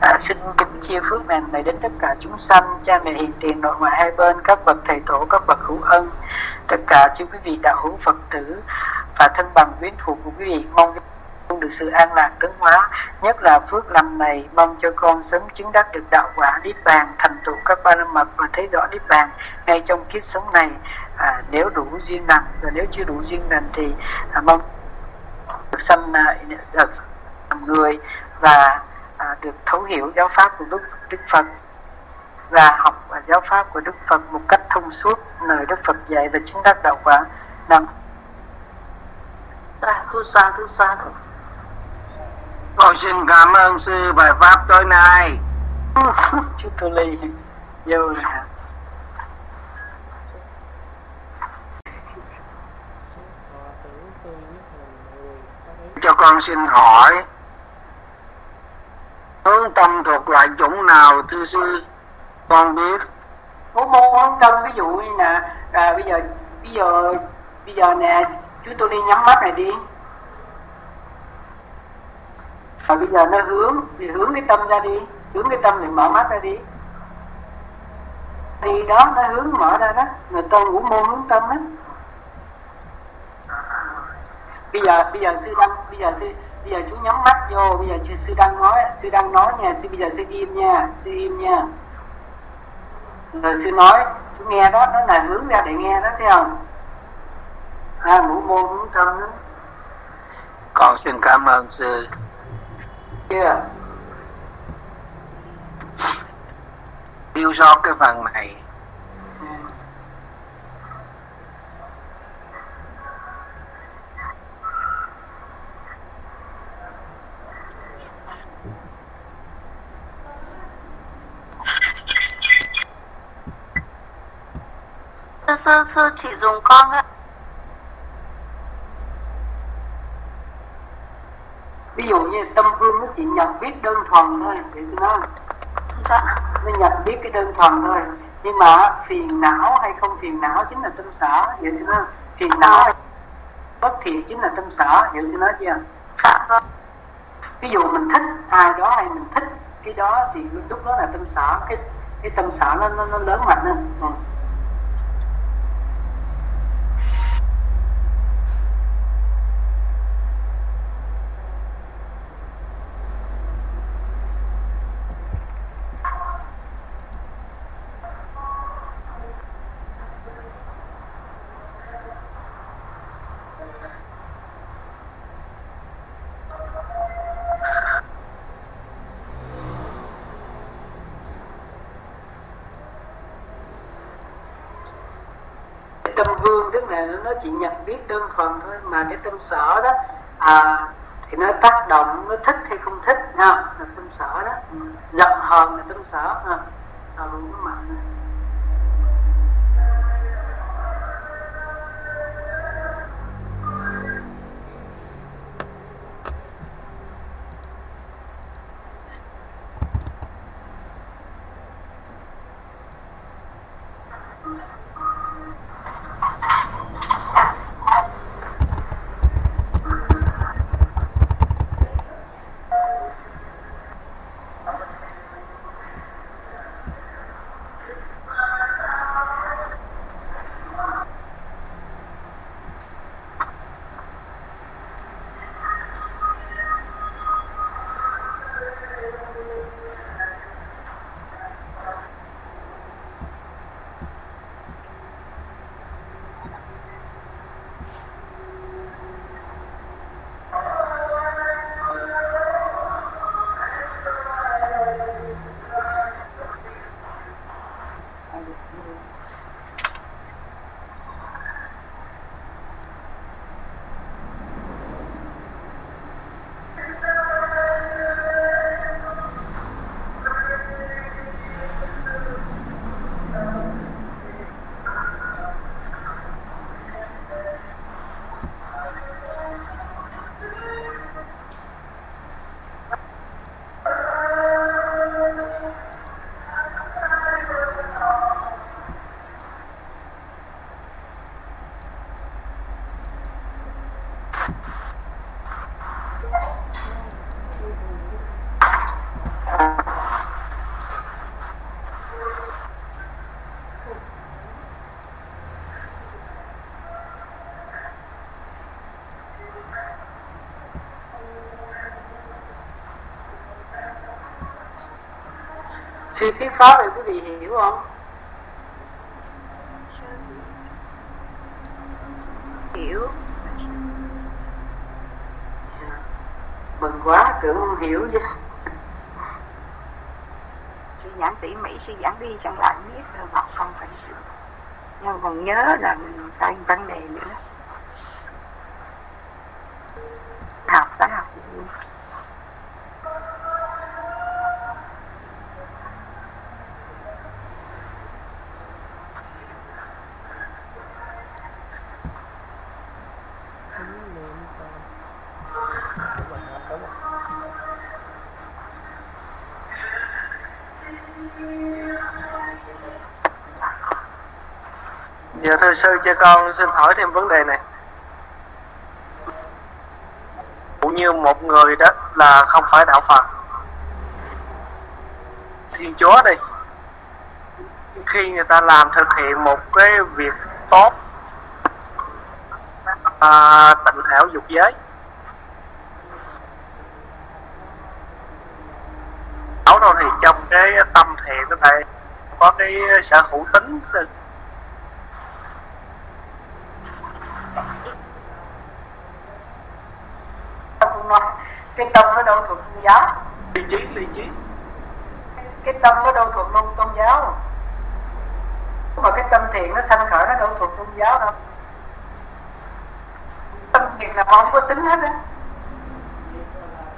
Speaker 1: à, xin kính chia phước này này đến tất cả chúng sanh cha mẹ hiền tiền nội ngoại hai bên các bậc thầy tổ các bậc hữu ân tất cả chư quý vị đạo hữu phật tử và thân bằng quyến thuộc của quý vị. Mong con được sự an lạc tấn hóa nhất là phước lành này mong cho con sớm chứng đắc được đạo quả niết bàn thành tựu các ba la mật và thấy rõ niết bàn ngay trong kiếp sống này. À, nếu đủ duyên lành và nếu chưa đủ duyên lành thì à, mong được sanh à, được làm người và à, được thấu hiểu giáo pháp của đức đức phật và học và giáo pháp của đức phật một cách thông suốt lời đức phật dạy và chứng đắc đạo quả. Năm
Speaker 2: sa sa thu sa
Speaker 4: con xin cảm ơn sư bài pháp tối nay.
Speaker 1: Chú tôi ly vô nè
Speaker 4: cho con xin hỏi hướng tâm thuộc loại chủng nào thưa sư? Con biết.
Speaker 1: Ngũ môn hướng tâm ví dụ như nè à, bây giờ bây giờ bây giờ nè chú tôi đi nhắm mắt này đi và bây giờ nó hướng thì hướng cái tâm ra đi. Hướng cái tâm thì mở mắt ra đi. Đi đó nó hướng mở ra đó. Người ta ngủ môn hướng tâm đó bây giờ bây giờ sư đăng bây giờ sư bây giờ chú nhắm mắt vô bây giờ sư, sư đang nói sư đang nói nha sư bây giờ sư im nha sư im nha. Rồi sư nói chú nghe đó nó là hướng ra để nghe đó thấy không? À, ngủ môn hướng tâm đó
Speaker 4: con xin cảm ơn sư
Speaker 1: chưa
Speaker 4: tiêu sót cái phần này
Speaker 1: Ừ.
Speaker 3: Sư, sư, sư chỉ dùng con ạ
Speaker 1: ví dụ như tâm vương nó chỉ nhận biết đơn thuần thôi để nó
Speaker 3: Dạ.
Speaker 1: nó nhận biết cái đơn thuần thôi. Nhưng mà phiền não hay không phiền não chính là tâm sở hiểu chưa nó phiền não hay bất thiện chính là tâm sở hiểu chưa nó chưa?
Speaker 3: Dạ.
Speaker 1: Ví dụ mình thích ai đó hay mình thích cái đó thì lúc đó là tâm sở. Cái cái tâm sở nó nó, nó lớn mạnh hơn. Ừ. Cái tâm vương tức là nó chỉ nhận biết đơn thuần thôi mà cái tâm sở đó à, thì nó tác động nó thích hay không thích ha là tâm sở đó. Ừ. Giận hờn là tâm sở à, ha sao luôn nó mạnh. Sư thiên pháp này quý vị hiểu không?
Speaker 2: Hiểu.
Speaker 1: Mừng quá, tưởng không hiểu chứ.
Speaker 2: Sư giảng tỉ mỉ sư giảng đi chẳng lại biết đâu học không phải sự nhưng còn nhớ là mình tay vẫn nữa học tới học vui.
Speaker 5: Dạ thưa sư cho con xin hỏi thêm vấn đề này. Cũng như một người đó là không phải đạo Phật. Thiên Chúa đi. Khi người ta làm thực hiện một cái việc tốt à, Tịnh hảo dục giới. Đó đâu thì trong cái tâm thiện có thể có cái sở hữu tính sư
Speaker 1: Ông nói, cái tâm nó đâu thuộc tôn giáo?
Speaker 5: Lý trí lý trí.
Speaker 1: Cái tâm nó đâu thuộc luôn tôn giáo? Mà cái tâm thiện nó sanh khởi nó đâu thuộc tôn giáo đâu? Tâm thiện là không có tính hết á.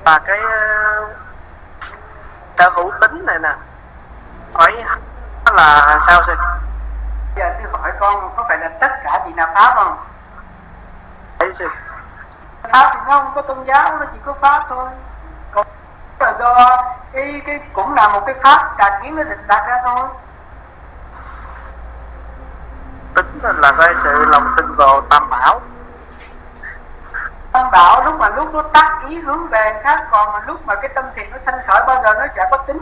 Speaker 5: Và cái ờ, sở hữu tính này nè hỏi là sao sư?
Speaker 1: Giờ sư hỏi con có phải là tất cả gì là pháp không?
Speaker 5: Thấy sư
Speaker 1: pháp thì nó không có tôn giáo nó chỉ có pháp thôi. Còn là do cái cái cũng là một cái pháp tà kiến nó định đặt ra thôi.
Speaker 5: Tính là cái sự lòng tin vào tam bảo.
Speaker 1: Tam bảo lúc mà lúc nó tác ý hướng về khác còn mà lúc mà cái tâm thiện nó sanh khởi bao giờ nó chả có tính.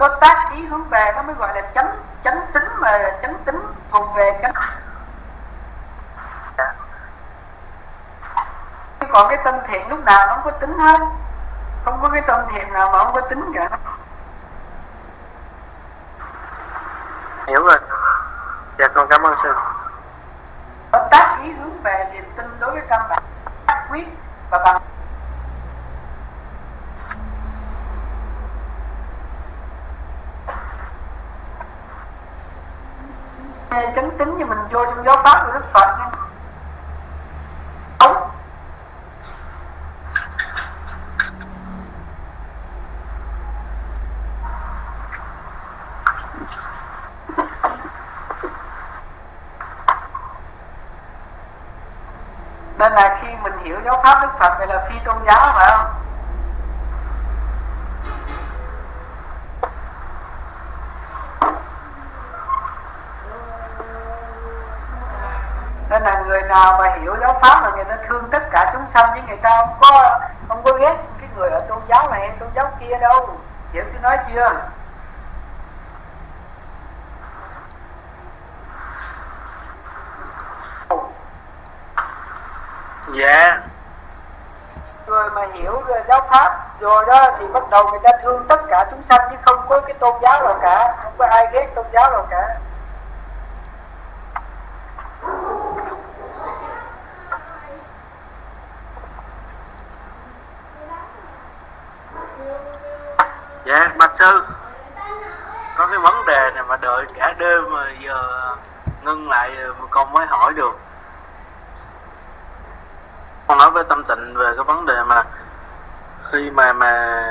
Speaker 1: Nó tác ý hướng về nó mới gọi là chánh chánh tính mà chánh tính thuần về chánh còn cái tâm thiện lúc nào nó không có tính hết. Không có cái tâm thiện nào mà không có tính cả.
Speaker 5: Hiểu rồi. Dạ con cảm ơn sư.
Speaker 1: Nó tác ý hướng về niềm tin đối với căn bản tác quyết và bằng chánh tính như mình vô trong giáo pháp của đức phật nha Đúng. nên là khi mình hiểu giáo pháp đức phật này là phi tôn giáo phải không? Nên là người nào mà hiểu giáo pháp là người ta thương tất cả chúng sanh chứ người ta, không có không có ghét cái người ở tôn giáo này hay tôn giáo kia đâu. Hiểu xin nói chưa
Speaker 4: dạ
Speaker 1: người mà hiểu về giáo pháp rồi đó thì bắt đầu người ta thương tất cả chúng sanh chứ không có cái tôn giáo nào cả, không có ai ghét tôn giáo nào cả.
Speaker 4: Dạ bạch sư có cái vấn đề này mà đợi cả đêm mà giờ ngưng lại mà con mới hỏi được. Con nói với tâm tịnh về cái vấn đề mà khi mà mà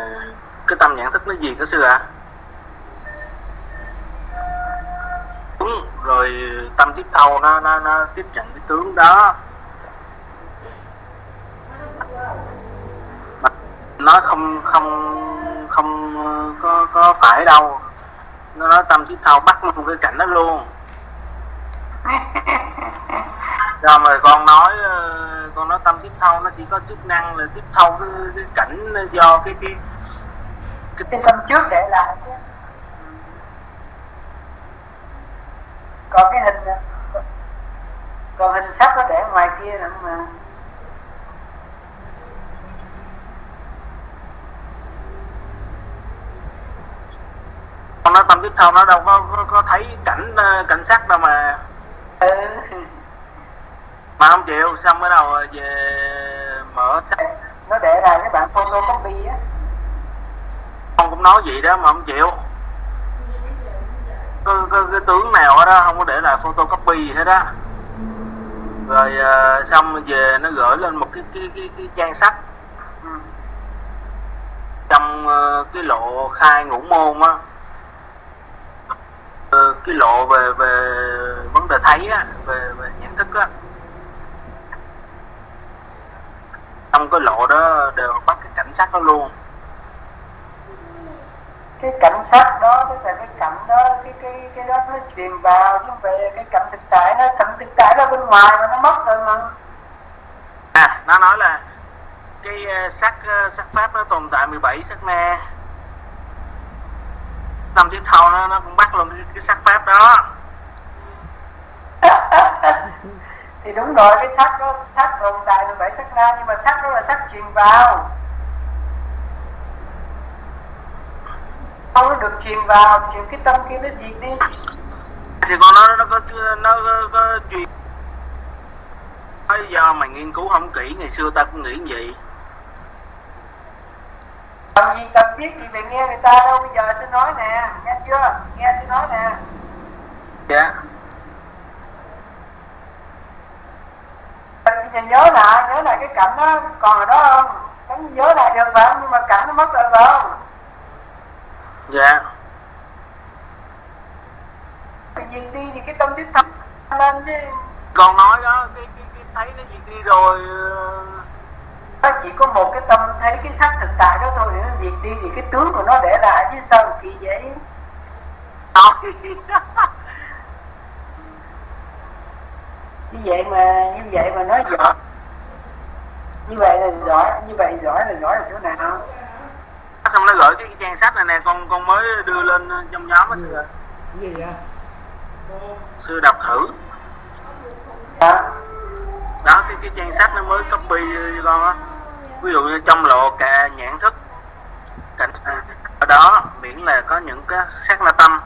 Speaker 4: cái tâm nhận thức nó gì đó sư ạ? Đúng rồi tâm tiếp thâu nó nó nó tiếp nhận cái tướng đó. Nó không không không có có phải đâu. Nó nói tâm tiếp thâu bắt luôn cái cảnh đó luôn. Cho mà con nói con nói tâm tiếp thâu nó chỉ có chức năng là tiếp thâu cái, cái cảnh do cái cái
Speaker 1: cái tâm trước để lại chứ. Còn cái hình còn hình sắc nó để ngoài kia nữa mà.
Speaker 4: Nói tâm tiếp thâu nó đâu có có, có thấy cảnh ờ, cảnh sắc đâu mà.
Speaker 1: Ừ.
Speaker 4: mà không chịu xong bắt đầu về mở sách.
Speaker 1: Nó để lại cái bản photocopy á.
Speaker 4: Con cũng nói vậy đó mà không chịu. Cái, cái, cái tướng nào đó không có để lại photocopy gì hết á. Rồi ờ, xong về nó gửi lên một cái cái cái, cái trang sách.
Speaker 1: Ừ.
Speaker 4: trong ờ, cái lộ khai ngũ môn á. Ờ, cái lộ về về vấn đề thấy á về về nhận thức á trong cái lộ đó đều bắt cái cảnh sát đó luôn.
Speaker 1: Cái cảnh sắc đó tức là cái cảnh đó cái cái cái đó nó truyền vào chứ là cái cảnh thực tại nó cảnh thực tại là bên ngoài mà nó mất rồi mà.
Speaker 4: À nó nói là cái ờ, sắc ờ, sắc pháp nó tồn tại 17 sắc na năm tiếp theo nó nó cũng bắt luôn cái, cái sắc pháp đó
Speaker 1: thì đúng rồi cái sắc đó sắc tồn tại 17 sắc na nhưng mà sắc đó là sắc truyền vào. Không nó được truyền vào truyền cái tâm kia nó diệt đi.
Speaker 4: Thì con nói nó có nó có, nói do mày nghiên cứu không kỹ ngày xưa ta cũng nghĩ vậy.
Speaker 1: Làm gì cần thiết gì phải nghe người ta đâu bây giờ xin nói nè nghe chưa? Nghe xin nói nè.
Speaker 4: Dạ.
Speaker 1: bây giờ nhớ lại nhớ lại cái cảnh đó còn ở đó không? Cánh nhớ lại được không nhưng mà cảnh nó mất rồi phải không?
Speaker 4: Dạ.
Speaker 1: Phải diệt đi thì cái tâm tiếp thâm lên chứ.
Speaker 4: Con nói đó cái cái, cái thấy nó gì đi rồi ờ,
Speaker 1: nó chỉ có một cái tâm thấy cái sắc thực tại đó thôi để nó diệt đi thì cái tướng của nó để lại chứ sao kỳ vậy
Speaker 4: nói
Speaker 1: như vậy mà như vậy mà nói giỏi. Như vậy là giỏi như vậy giỏi là giỏi ở chỗ nào?
Speaker 4: Xong nó gửi cái trang sách này nè con con mới đưa lên trong nhóm á sư
Speaker 6: cái gì vậy?
Speaker 4: Sư đọc thử.
Speaker 1: À,
Speaker 4: đó cái cái trang sách nó mới copy cho con á. Ví dụ như trong lộ cả nhãn thức. Cảnh à, ở đó miễn là có những cái sát na tâm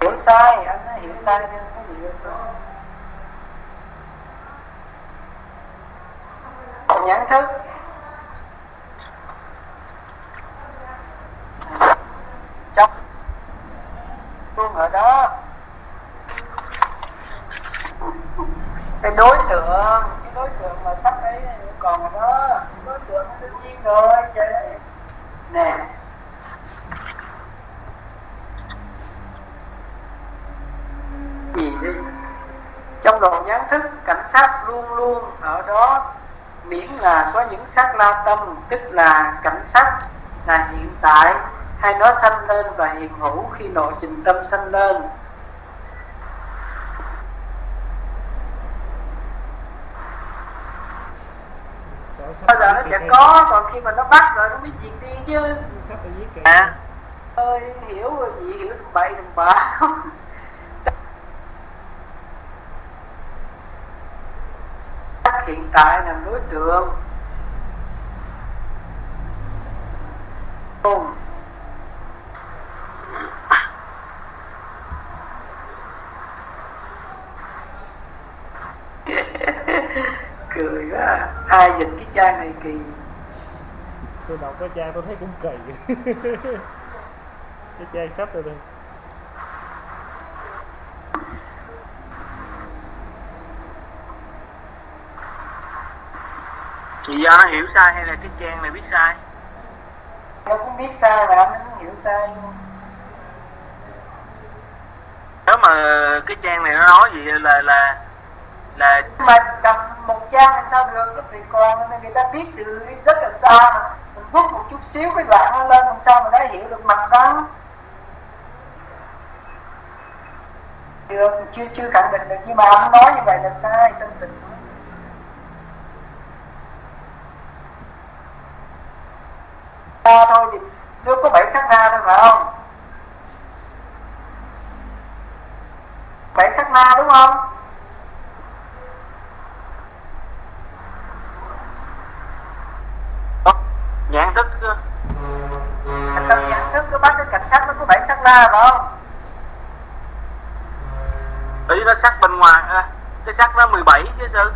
Speaker 1: hiểu sai, anh nói hiểu sai nhưng không gì đâu tôi nhận thức. Trong luôn ở đó, cái đối tượng, cái đối tượng mà sắp đấy còn ở đó, đối tượng đương nhiên rồi trời nè. Gì đi. Trong độ nhãn thức cảnh sát luôn luôn ở đó. Miễn là có những sắc la tâm tức là cảnh sắc là hiện tại hay nó sanh lên và hiện hữu khi nội trình tâm sanh lên. Bao giờ nó sẽ có còn khi mà nó bắt rồi nó mới diệt đi chứ.
Speaker 4: À
Speaker 1: ơi hiểu rồi gì hiểu tầm bậy tầm bạ. không hiện tại là đối tượng. Cùng. Cười quá. Ai dịch cái trang này kỳ
Speaker 6: tôi đọc cái trang tôi thấy cũng kỳ. Cái trang sắp rồi đây.
Speaker 4: Thì do nó hiểu sai hay là cái trang này biết sai?
Speaker 1: Nó cũng biết sai mà nó cũng hiểu sai luôn.
Speaker 4: Nếu mà cái trang này nó nói gì là là là
Speaker 1: mà đọc một trang thì sao được? Thì còn người ta biết từ rất là xa mà. Mình bút một chút xíu cái đoạn nó lên làm sao mà đã hiểu được mặt đó. Được chưa chưa khẳng định được nhưng mà ông nói như vậy là sai tâm tình na thôi thì nó có bảy sắc na thôi phải không? Bảy sắc na đúng không?
Speaker 4: Nhãn thức.
Speaker 1: Thành tâm nhận thức nó bắt cái cảnh sát nó có bảy sắc na phải không?
Speaker 4: Ý nó sắc bên ngoài à, cái sắc nó 17 chứ sư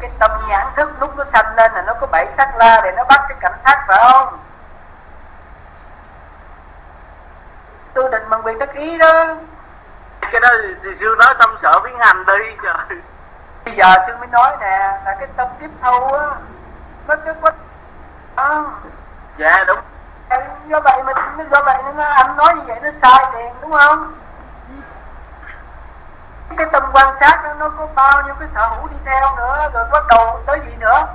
Speaker 1: cái tâm nhãn thức lúc nó sanh lên là nó có bảy sắc la để nó bắt cái cảnh sát phải không? Tôi định bằng quyền tất ý đó.
Speaker 4: Cái đó thì, sư nói tâm sở biến hành đi trời.
Speaker 1: Bây giờ sư mới nói nè là cái tâm tiếp thu á nó cứ có à,
Speaker 4: dạ đúng.
Speaker 1: Do vậy mà do vậy nên nó anh nói như vậy nó sai liền đúng không cái tâm quan sát nó, nó có bao nhiêu cái sở hữu đi theo nữa rồi bắt đầu tới gì nữa.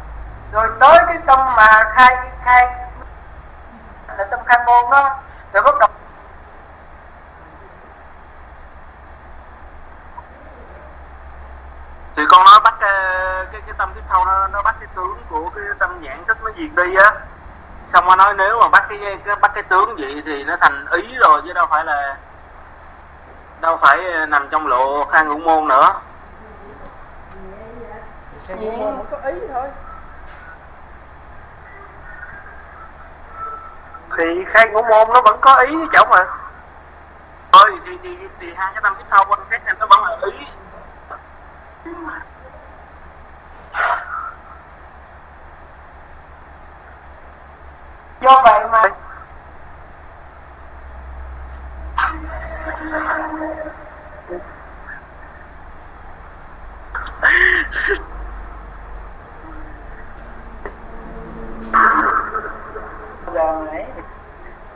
Speaker 1: Rồi tới cái tâm mà khai khai là tâm khai môn đó. Rồi bắt đầu
Speaker 4: thì con nói bắt cái cái cái tâm tiếp theo nó nó bắt cái tướng của cái tâm nhãn thức nó diệt đi á. Xong nó nói nếu mà bắt cái, cái bắt cái tướng vậy thì nó thành ý rồi chứ đâu phải là đâu phải ờ, nằm trong lộ khang ngũ môn nữa.
Speaker 5: Thì khang ngũ môn nó vẫn có ý chứ chồng mà.
Speaker 4: Thôi thì thì thì hai cái năm tiếp theo quanh các anh nó vẫn là ý.
Speaker 1: Do vậy mà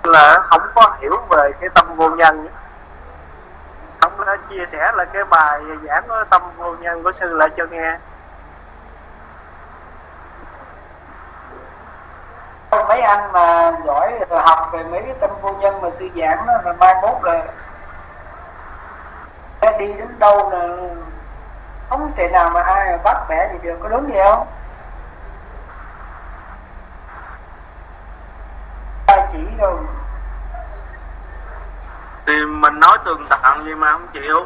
Speaker 5: là không có hiểu về cái tâm vô nhân. Ông đã chia sẻ là cái bài giảng tâm vô nhân của sư lại cho nghe.
Speaker 1: Mấy anh mà giỏi học về mấy cái tâm vô nhân mà sư giảng đó là mai mốt là đi đến đâu là không thể nào mà ai bắt bẻ gì được có đúng gì không? Ai chỉ đâu?
Speaker 4: Thì mình nói tường tận gì mà không chịu.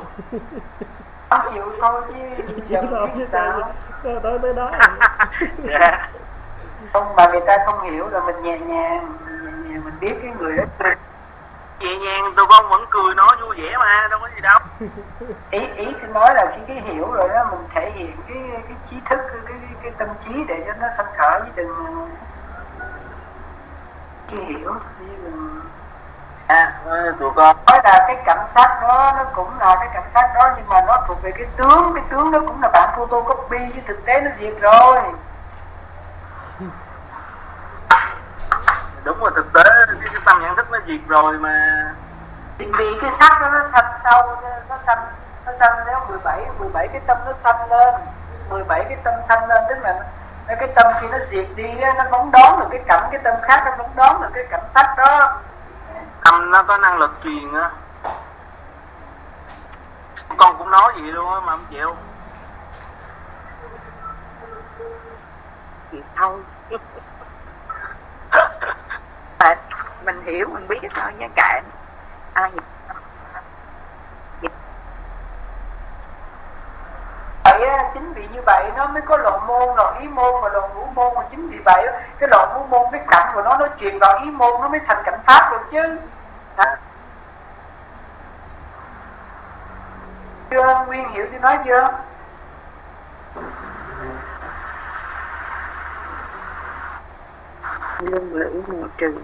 Speaker 1: Không chịu thôi chứ biết
Speaker 6: chứ
Speaker 1: sao?
Speaker 6: tới tới đó.
Speaker 4: Dạ.
Speaker 1: Không mà người ta không hiểu là mình nhẹ nhàng nhẹ nhàng mình biết cái người đó.
Speaker 4: Nhẹ nhàng tụi con vẫn cười nói vui vẻ mà đâu có gì đâu
Speaker 1: ý ý xin nói là khi cái hiểu rồi đó mình thể hiện cái cái trí thức cái cái, cái tâm trí để cho nó sanh khởi chứ đừng cái hiểu. Chứ đừng
Speaker 4: à, tụi con
Speaker 1: nói là cái cảnh sát đó nó cũng là cái cảnh sát đó nhưng mà nó thuộc về cái tướng cái tướng đó cũng là bản photocopy chứ thực tế nó diệt rồi.
Speaker 4: Đúng rồi thực tế cái, cái tâm nhận thức nó diệt rồi mà
Speaker 1: vì cái sắc đó nó sanh sâu nó sanh nó sanh theo 17 17 cái tâm nó sanh lên. 17 cái tâm sanh lên tức là nó- cái tâm khi nó diệt đi á, nó phóng đón được cái cảnh cái tâm khác nó phóng đón được cái cảnh sắc đó.
Speaker 4: Tâm nó có năng lực truyền á. Con cũng nói vậy luôn á mà không chịu.
Speaker 2: Thôi mà mình hiểu mình biết thôi nha kệ gì
Speaker 1: vậy chính vì như vậy nó mới có lộ môn lộ ý môn và lộ ngũ môn mà chính vì vậy cái lộ ngũ môn cái cảnh của nó nó truyền vào ý môn nó mới thành cảnh pháp được chứ. Hả? chưa nguyên hiểu xin nói chưa?
Speaker 2: Lương lưỡi mù trừ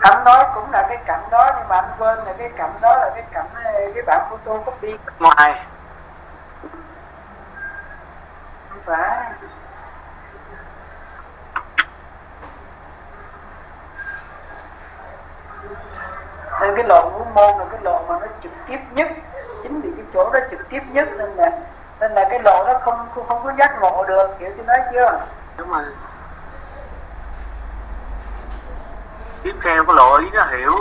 Speaker 1: anh nói cũng là cái cảnh đó nhưng mà anh quên là cái cảnh đó là cái cảnh cái bản photo copy.
Speaker 4: Ngoài.
Speaker 1: Không phải. Nên cái lộ ngũ môn là cái lộ mà nó trực tiếp nhất chính vì cái chỗ đó trực tiếp nhất nên là nên là cái lộ đó không không, không có giác ngộ được hiểu xin nói chưa?
Speaker 4: Đúng rồi tiếp theo có lộ ý nó hiểu.